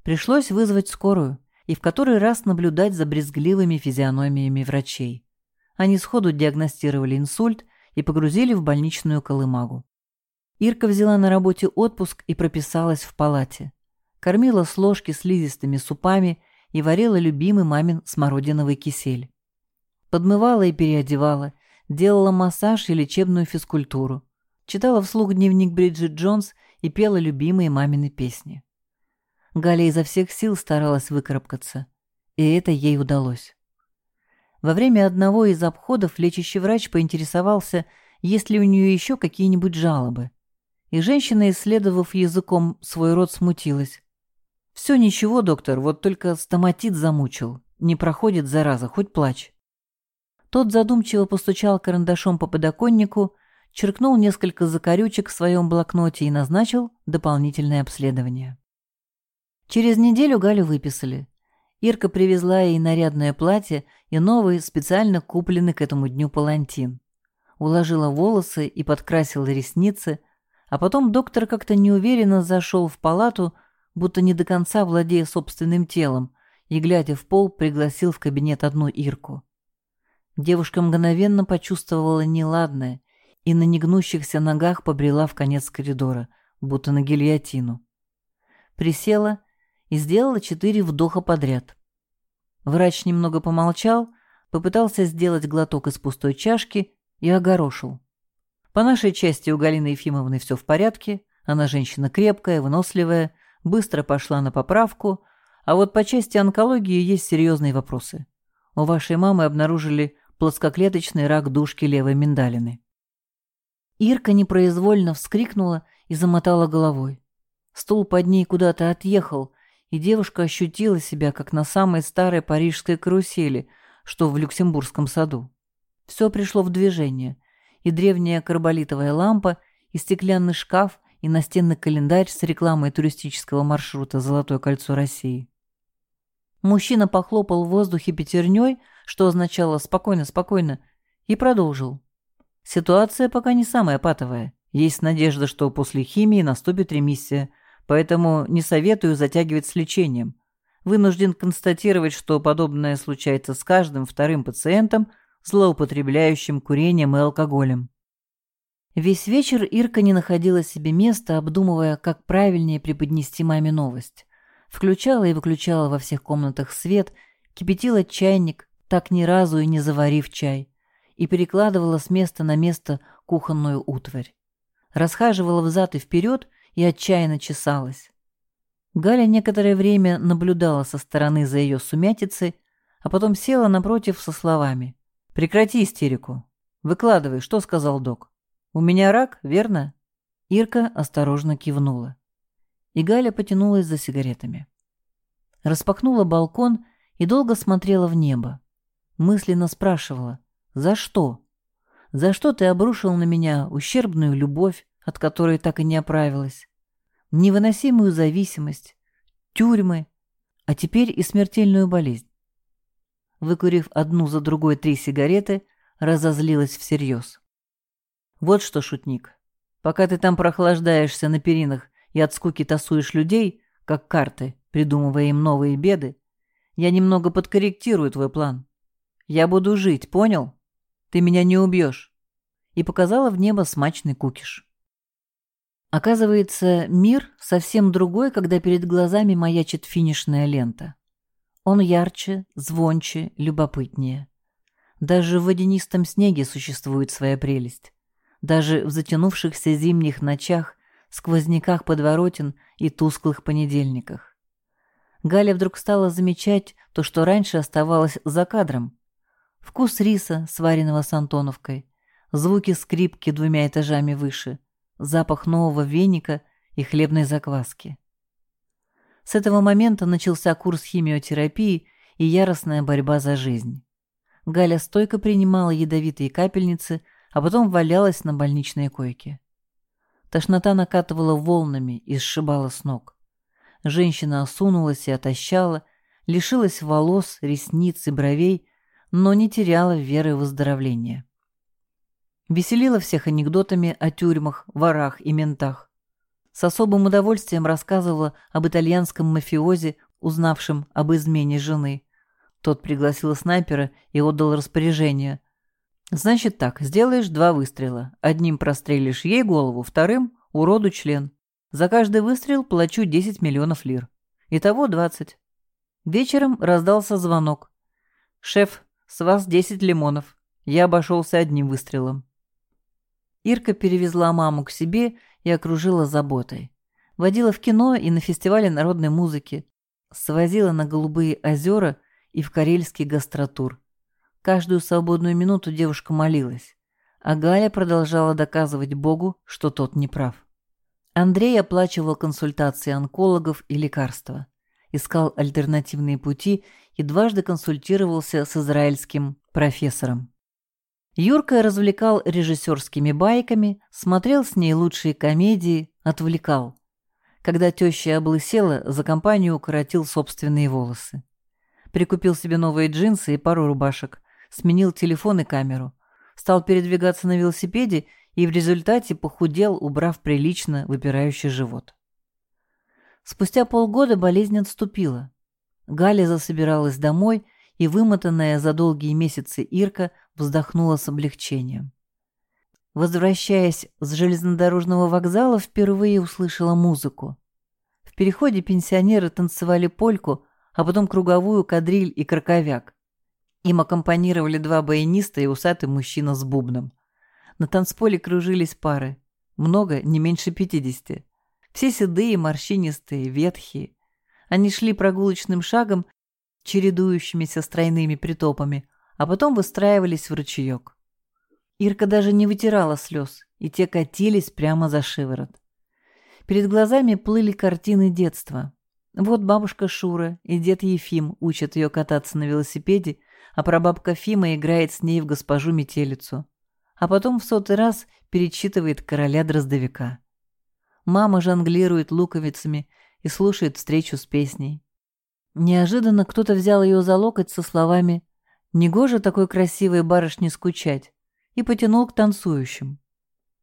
Пришлось вызвать скорую и в который раз наблюдать за брезгливыми физиономиями врачей. Они сходу диагностировали инсульт и погрузили в больничную колымагу. Ирка взяла на работе отпуск и прописалась в палате. Кормила с ложки слизистыми супами и варила любимый мамин смородиновый кисель. Подмывала и переодевала, делала массаж и лечебную физкультуру читала вслух дневник Бриджит Джонс и пела любимые мамины песни. Галя изо всех сил старалась выкарабкаться, и это ей удалось. Во время одного из обходов лечащий врач поинтересовался, есть ли у нее еще какие-нибудь жалобы. И женщина, исследовав языком свой рот, смутилась. «Все ничего, доктор, вот только стоматит замучил. Не проходит зараза, хоть плачь». Тот задумчиво постучал карандашом по подоконнику черкнул несколько закорючек в своем блокноте и назначил дополнительное обследование. Через неделю Галю выписали. Ирка привезла ей нарядное платье и новый, специально купленный к этому дню палантин. Уложила волосы и подкрасила ресницы, а потом доктор как-то неуверенно зашел в палату, будто не до конца владея собственным телом, и, глядя в пол, пригласил в кабинет одну Ирку. Девушка мгновенно почувствовала неладное и на негнущихся ногах побрела в конец коридора, будто на гильотину. Присела и сделала четыре вдоха подряд. Врач немного помолчал, попытался сделать глоток из пустой чашки и огорошил. По нашей части у Галины Ефимовны все в порядке, она женщина крепкая, выносливая, быстро пошла на поправку, а вот по части онкологии есть серьезные вопросы. У вашей мамы обнаружили плоскоклеточный рак дужки левой миндалины. Ирка непроизвольно вскрикнула и замотала головой. Стул под ней куда-то отъехал, и девушка ощутила себя, как на самой старой парижской карусели, что в Люксембургском саду. Все пришло в движение, и древняя карболитовая лампа, и стеклянный шкаф, и настенный календарь с рекламой туристического маршрута «Золотое кольцо России». Мужчина похлопал в воздухе пятерней, что означало «спокойно, спокойно», и продолжил. Ситуация пока не самая патовая. Есть надежда, что после химии наступит ремиссия, поэтому не советую затягивать с лечением. Вынужден констатировать, что подобное случается с каждым вторым пациентом, злоупотребляющим курением и алкоголем. Весь вечер Ирка не находила себе места, обдумывая, как правильнее преподнести маме новость. Включала и выключала во всех комнатах свет, кипятила чайник, так ни разу и не заварив чай и перекладывала с места на место кухонную утварь. Расхаживала взад и вперед и отчаянно чесалась. Галя некоторое время наблюдала со стороны за ее сумятицей, а потом села напротив со словами. «Прекрати истерику. Выкладывай, что сказал док. У меня рак, верно?» Ирка осторожно кивнула. И Галя потянулась за сигаретами. Распахнула балкон и долго смотрела в небо. Мысленно спрашивала «За что?» За что ты обрушил на меня ущербную любовь, от которой так и не оправилась? Невыносимую зависимость, тюрьмы, а теперь и смертельную болезнь. Выкурив одну за другой три сигареты, разозлилась всерьез. Вот что, шутник, пока ты там прохлаждаешься на перинах и от скуки тасуешь людей, как карты, придумывая им новые беды, я немного подкорректирую твой план. Я буду жить, понял? Ты меня не убьешь. И показала в небо смачный кукиш. Оказывается, мир совсем другой, когда перед глазами маячит финишная лента. Он ярче, звонче, любопытнее. Даже в водянистом снеге существует своя прелесть. Даже в затянувшихся зимних ночах, сквозняках подворотен и тусклых понедельниках. Галя вдруг стала замечать то, что раньше оставалось за кадром, Вкус риса, сваренного с Антоновкой, звуки скрипки двумя этажами выше, запах нового веника и хлебной закваски. С этого момента начался курс химиотерапии и яростная борьба за жизнь. Галя стойко принимала ядовитые капельницы, а потом валялась на больничной койке. Тошнота накатывала волнами и сшибала с ног. Женщина осунулась и отощала, лишилась волос, ресниц и бровей, но не теряла веры в выздоровление. Веселила всех анекдотами о тюрьмах, ворах и ментах. С особым удовольствием рассказывала об итальянском мафиозе, узнавшем об измене жены. Тот пригласил снайпера и отдал распоряжение. «Значит так, сделаешь два выстрела. Одним прострелишь ей голову, вторым — уроду член. За каждый выстрел плачу 10 миллионов лир. Итого 20». Вечером раздался звонок. «Шеф, с вас десять лимонов. Я обошелся одним выстрелом. Ирка перевезла маму к себе и окружила заботой. Водила в кино и на фестивале народной музыки. Свозила на Голубые озера и в Карельский гастротур. Каждую свободную минуту девушка молилась. А Галя продолжала доказывать Богу, что тот не прав. Андрей оплачивал консультации онкологов и лекарства. Искал альтернативные пути и дважды консультировался с израильским профессором. Юрка развлекал режиссерскими байками, смотрел с ней лучшие комедии, отвлекал. Когда теща облысела, за компанию укоротил собственные волосы. Прикупил себе новые джинсы и пару рубашек, сменил телефон и камеру. Стал передвигаться на велосипеде и в результате похудел, убрав прилично выпирающий живот. Спустя полгода болезнь отступила. Галя засобиралась домой, и вымотанная за долгие месяцы Ирка вздохнула с облегчением. Возвращаясь с железнодорожного вокзала, впервые услышала музыку. В переходе пенсионеры танцевали польку, а потом круговую кадриль и краковяк. Им аккомпанировали два баяниста и усатый мужчина с бубном. На танцполе кружились пары. Много, не меньше пятидесяти. Все седые, морщинистые, ветхие. Они шли прогулочным шагом, чередующимися стройными притопами, а потом выстраивались в ручеек. Ирка даже не вытирала слез, и те катились прямо за шиворот. Перед глазами плыли картины детства. Вот бабушка Шура и дед Ефим учат ее кататься на велосипеде, а прабабка Фима играет с ней в госпожу Метелицу. А потом в сотый раз перечитывает короля Дроздовика. Мама жонглирует луковицами и слушает встречу с песней. Неожиданно кто-то взял ее за локоть со словами «Негоже такой красивой барышне скучать» и потянул к танцующим.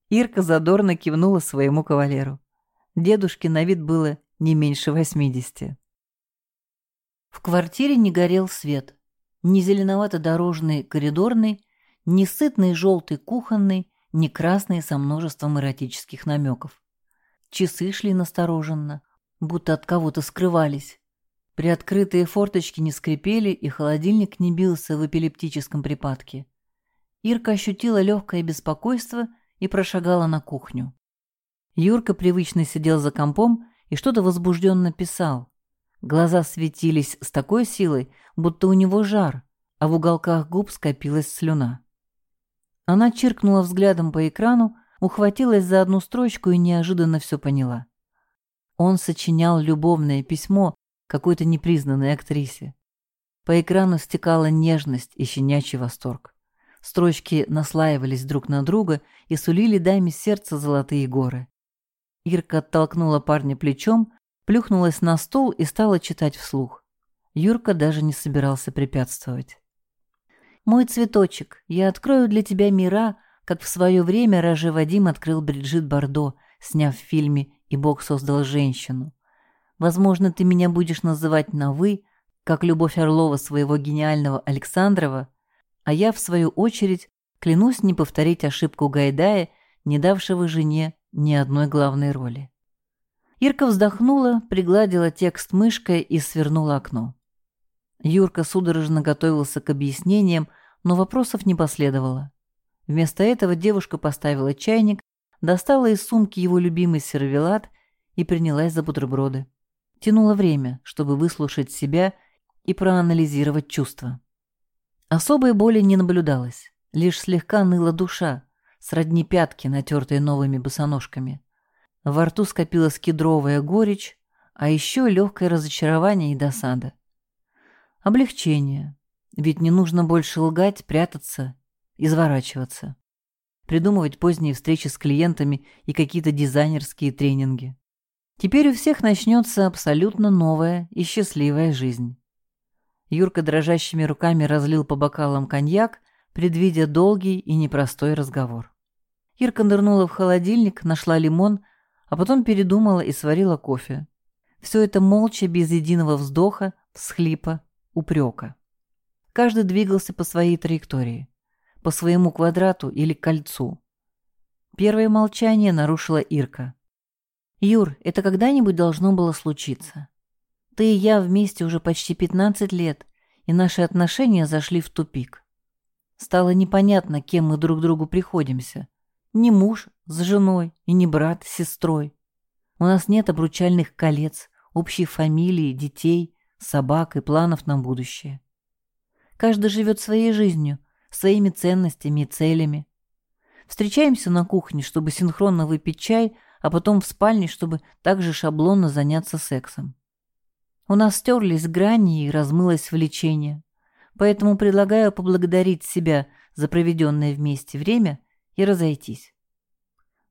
Ирка задорно кивнула своему кавалеру. Дедушке на вид было не меньше восьмидесяти. В квартире не горел свет. Ни зеленовато-дорожный коридорный, ни сытный желтый кухонный, ни красный со множеством эротических намеков. Часы шли настороженно, будто от кого-то скрывались. Приоткрытые форточки не скрипели, и холодильник не бился в эпилептическом припадке. Ирка ощутила легкое беспокойство и прошагала на кухню. Юрка привычно сидел за компом и что-то возбужденно писал. Глаза светились с такой силой, будто у него жар, а в уголках губ скопилась слюна. Она чиркнула взглядом по экрану, ухватилась за одну строчку и неожиданно все поняла. Он сочинял любовное письмо какой-то непризнанной актрисе. По экрану стекала нежность и щенячий восторг. Строчки наслаивались друг на друга и сулили даме сердца золотые горы. Ирка оттолкнула парня плечом, плюхнулась на стул и стала читать вслух. Юрка даже не собирался препятствовать. «Мой цветочек, я открою для тебя мира, как в свое время Роже Вадим открыл Бриджит Бардо, сняв в фильме «И Бог создал женщину». Возможно, ты меня будешь называть на «вы», как Любовь Орлова своего гениального Александрова, а я, в свою очередь, клянусь не повторить ошибку Гайдая, не давшего жене ни одной главной роли. Ирка вздохнула, пригладила текст мышкой и свернула окно. Юрка судорожно готовился к объяснениям, но вопросов не последовало. Вместо этого девушка поставила чайник, достала из сумки его любимый сервелат и принялась за бутерброды. Тянула время, чтобы выслушать себя и проанализировать чувства. Особой боли не наблюдалось, лишь слегка ныла душа, сродни пятки, натертые новыми босоножками. Во рту скопилась кедровая горечь, а еще легкое разочарование и досада. Облегчение, ведь не нужно больше лгать, прятаться, изворачиваться. Придумывать поздние встречи с клиентами и какие-то дизайнерские тренинги. Теперь у всех начнется абсолютно новая и счастливая жизнь. Юрка дрожащими руками разлил по бокалам коньяк, предвидя долгий и непростой разговор. Ирка нырнула в холодильник, нашла лимон, а потом передумала и сварила кофе. Все это молча, без единого вздоха, всхлипа, упрека. Каждый двигался по своей траектории, по своему квадрату или кольцу. Первое молчание нарушила Ирка. «Юр, это когда-нибудь должно было случиться. Ты и я вместе уже почти 15 лет, и наши отношения зашли в тупик. Стало непонятно, кем мы друг другу приходимся. Не муж с женой и не брат с сестрой. У нас нет обручальных колец, общей фамилии, детей, собак и планов на будущее. Каждый живет своей жизнью, своими ценностями и целями. Встречаемся на кухне, чтобы синхронно выпить чай, а потом в спальне, чтобы также шаблонно заняться сексом. У нас стерлись грани и размылось влечение. Поэтому предлагаю поблагодарить себя за проведенное вместе время и разойтись.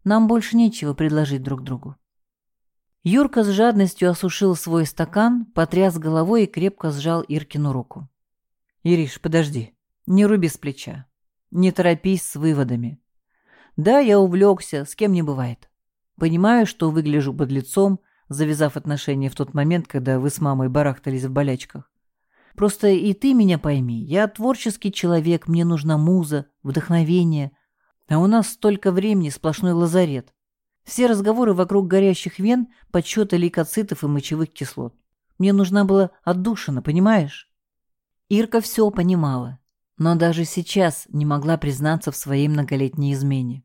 Нам больше нечего предложить друг другу. Юрка с жадностью осушил свой стакан, потряс головой и крепко сжал Иркину руку. «Ириш, подожди. Не руби с плеча. Не торопись с выводами. Да, я увлекся, с кем не бывает. Понимаю, что выгляжу под лицом, завязав отношения в тот момент, когда вы с мамой барахтались в болячках. Просто и ты меня пойми. Я творческий человек, мне нужна муза, вдохновение. А у нас столько времени, сплошной лазарет. Все разговоры вокруг горящих вен, подсчета лейкоцитов и мочевых кислот. Мне нужна была отдушина, понимаешь? Ирка все понимала, но даже сейчас не могла признаться в своей многолетней измене.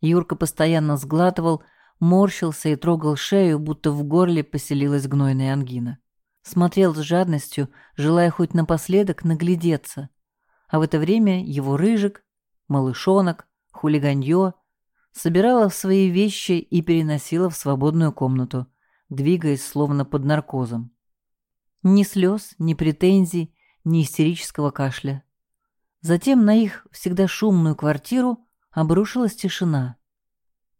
Юрка постоянно сглатывал, морщился и трогал шею, будто в горле поселилась гнойная ангина. Смотрел с жадностью, желая хоть напоследок наглядеться. А в это время его рыжик, малышонок, хулиганье собирала в свои вещи и переносила в свободную комнату, двигаясь словно под наркозом. Ни слез, ни претензий, ни истерического кашля. Затем на их всегда шумную квартиру обрушилась тишина.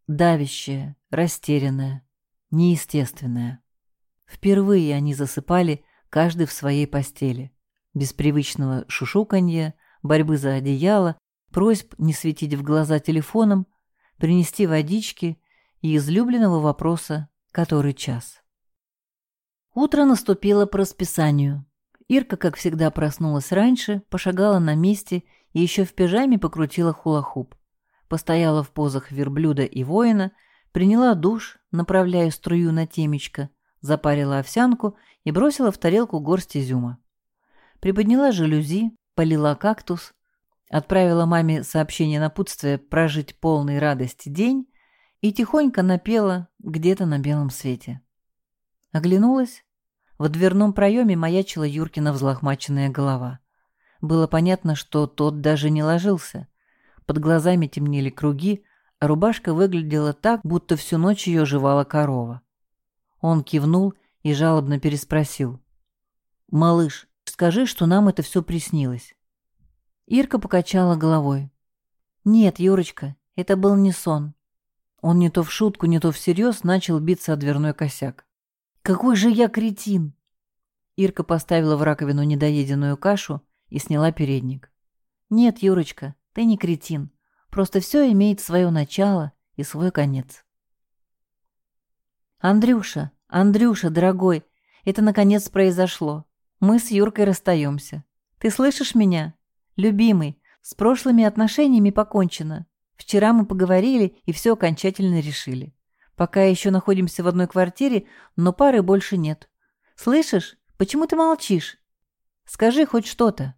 Давящая, растерянная, неестественная. Впервые они засыпали, каждый в своей постели. Без привычного шушуканья, борьбы за одеяло, просьб не светить в глаза телефоном, принести водички и излюбленного вопроса «который час?». Утро наступило по расписанию. Ирка, как всегда, проснулась раньше, пошагала на месте и еще в пижаме покрутила хула-хуп постояла в позах верблюда и воина, приняла душ, направляя струю на темечко, запарила овсянку и бросила в тарелку горсть изюма. Приподняла жалюзи, полила кактус, отправила маме сообщение напутствия прожить полной радости день и тихонько напела где-то на белом свете. Оглянулась. В дверном проеме маячила Юркина взлохмаченная голова. Было понятно, что тот даже не ложился. Под глазами темнели круги, рубашка выглядела так, будто всю ночь ее жевала корова. Он кивнул и жалобно переспросил. «Малыш, скажи, что нам это все приснилось». Ирка покачала головой. «Нет, Юрочка, это был не сон». Он не то в шутку, не то всерьез начал биться о дверной косяк. «Какой же я кретин!» Ирка поставила в раковину недоеденную кашу и сняла передник. «Нет, Юрочка, ты не кретин. Просто все имеет свое начало и свой конец». «Андрюша, Андрюша, дорогой, это наконец произошло. Мы с Юркой расстаемся. Ты слышишь меня? Любимый, с прошлыми отношениями покончено. Вчера мы поговорили и все окончательно решили. Пока еще находимся в одной квартире, но пары больше нет. Слышишь? Почему ты молчишь? Скажи хоть что-то».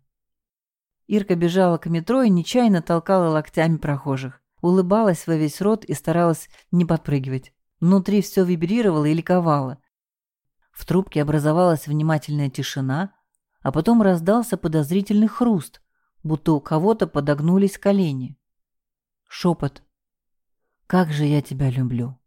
Ирка бежала к метро и нечаянно толкала локтями прохожих. Улыбалась во весь рот и старалась не подпрыгивать. Внутри все вибрировало и ликовало. В трубке образовалась внимательная тишина, а потом раздался подозрительный хруст, будто у кого-то подогнулись колени. Шепот. «Как же я тебя люблю!»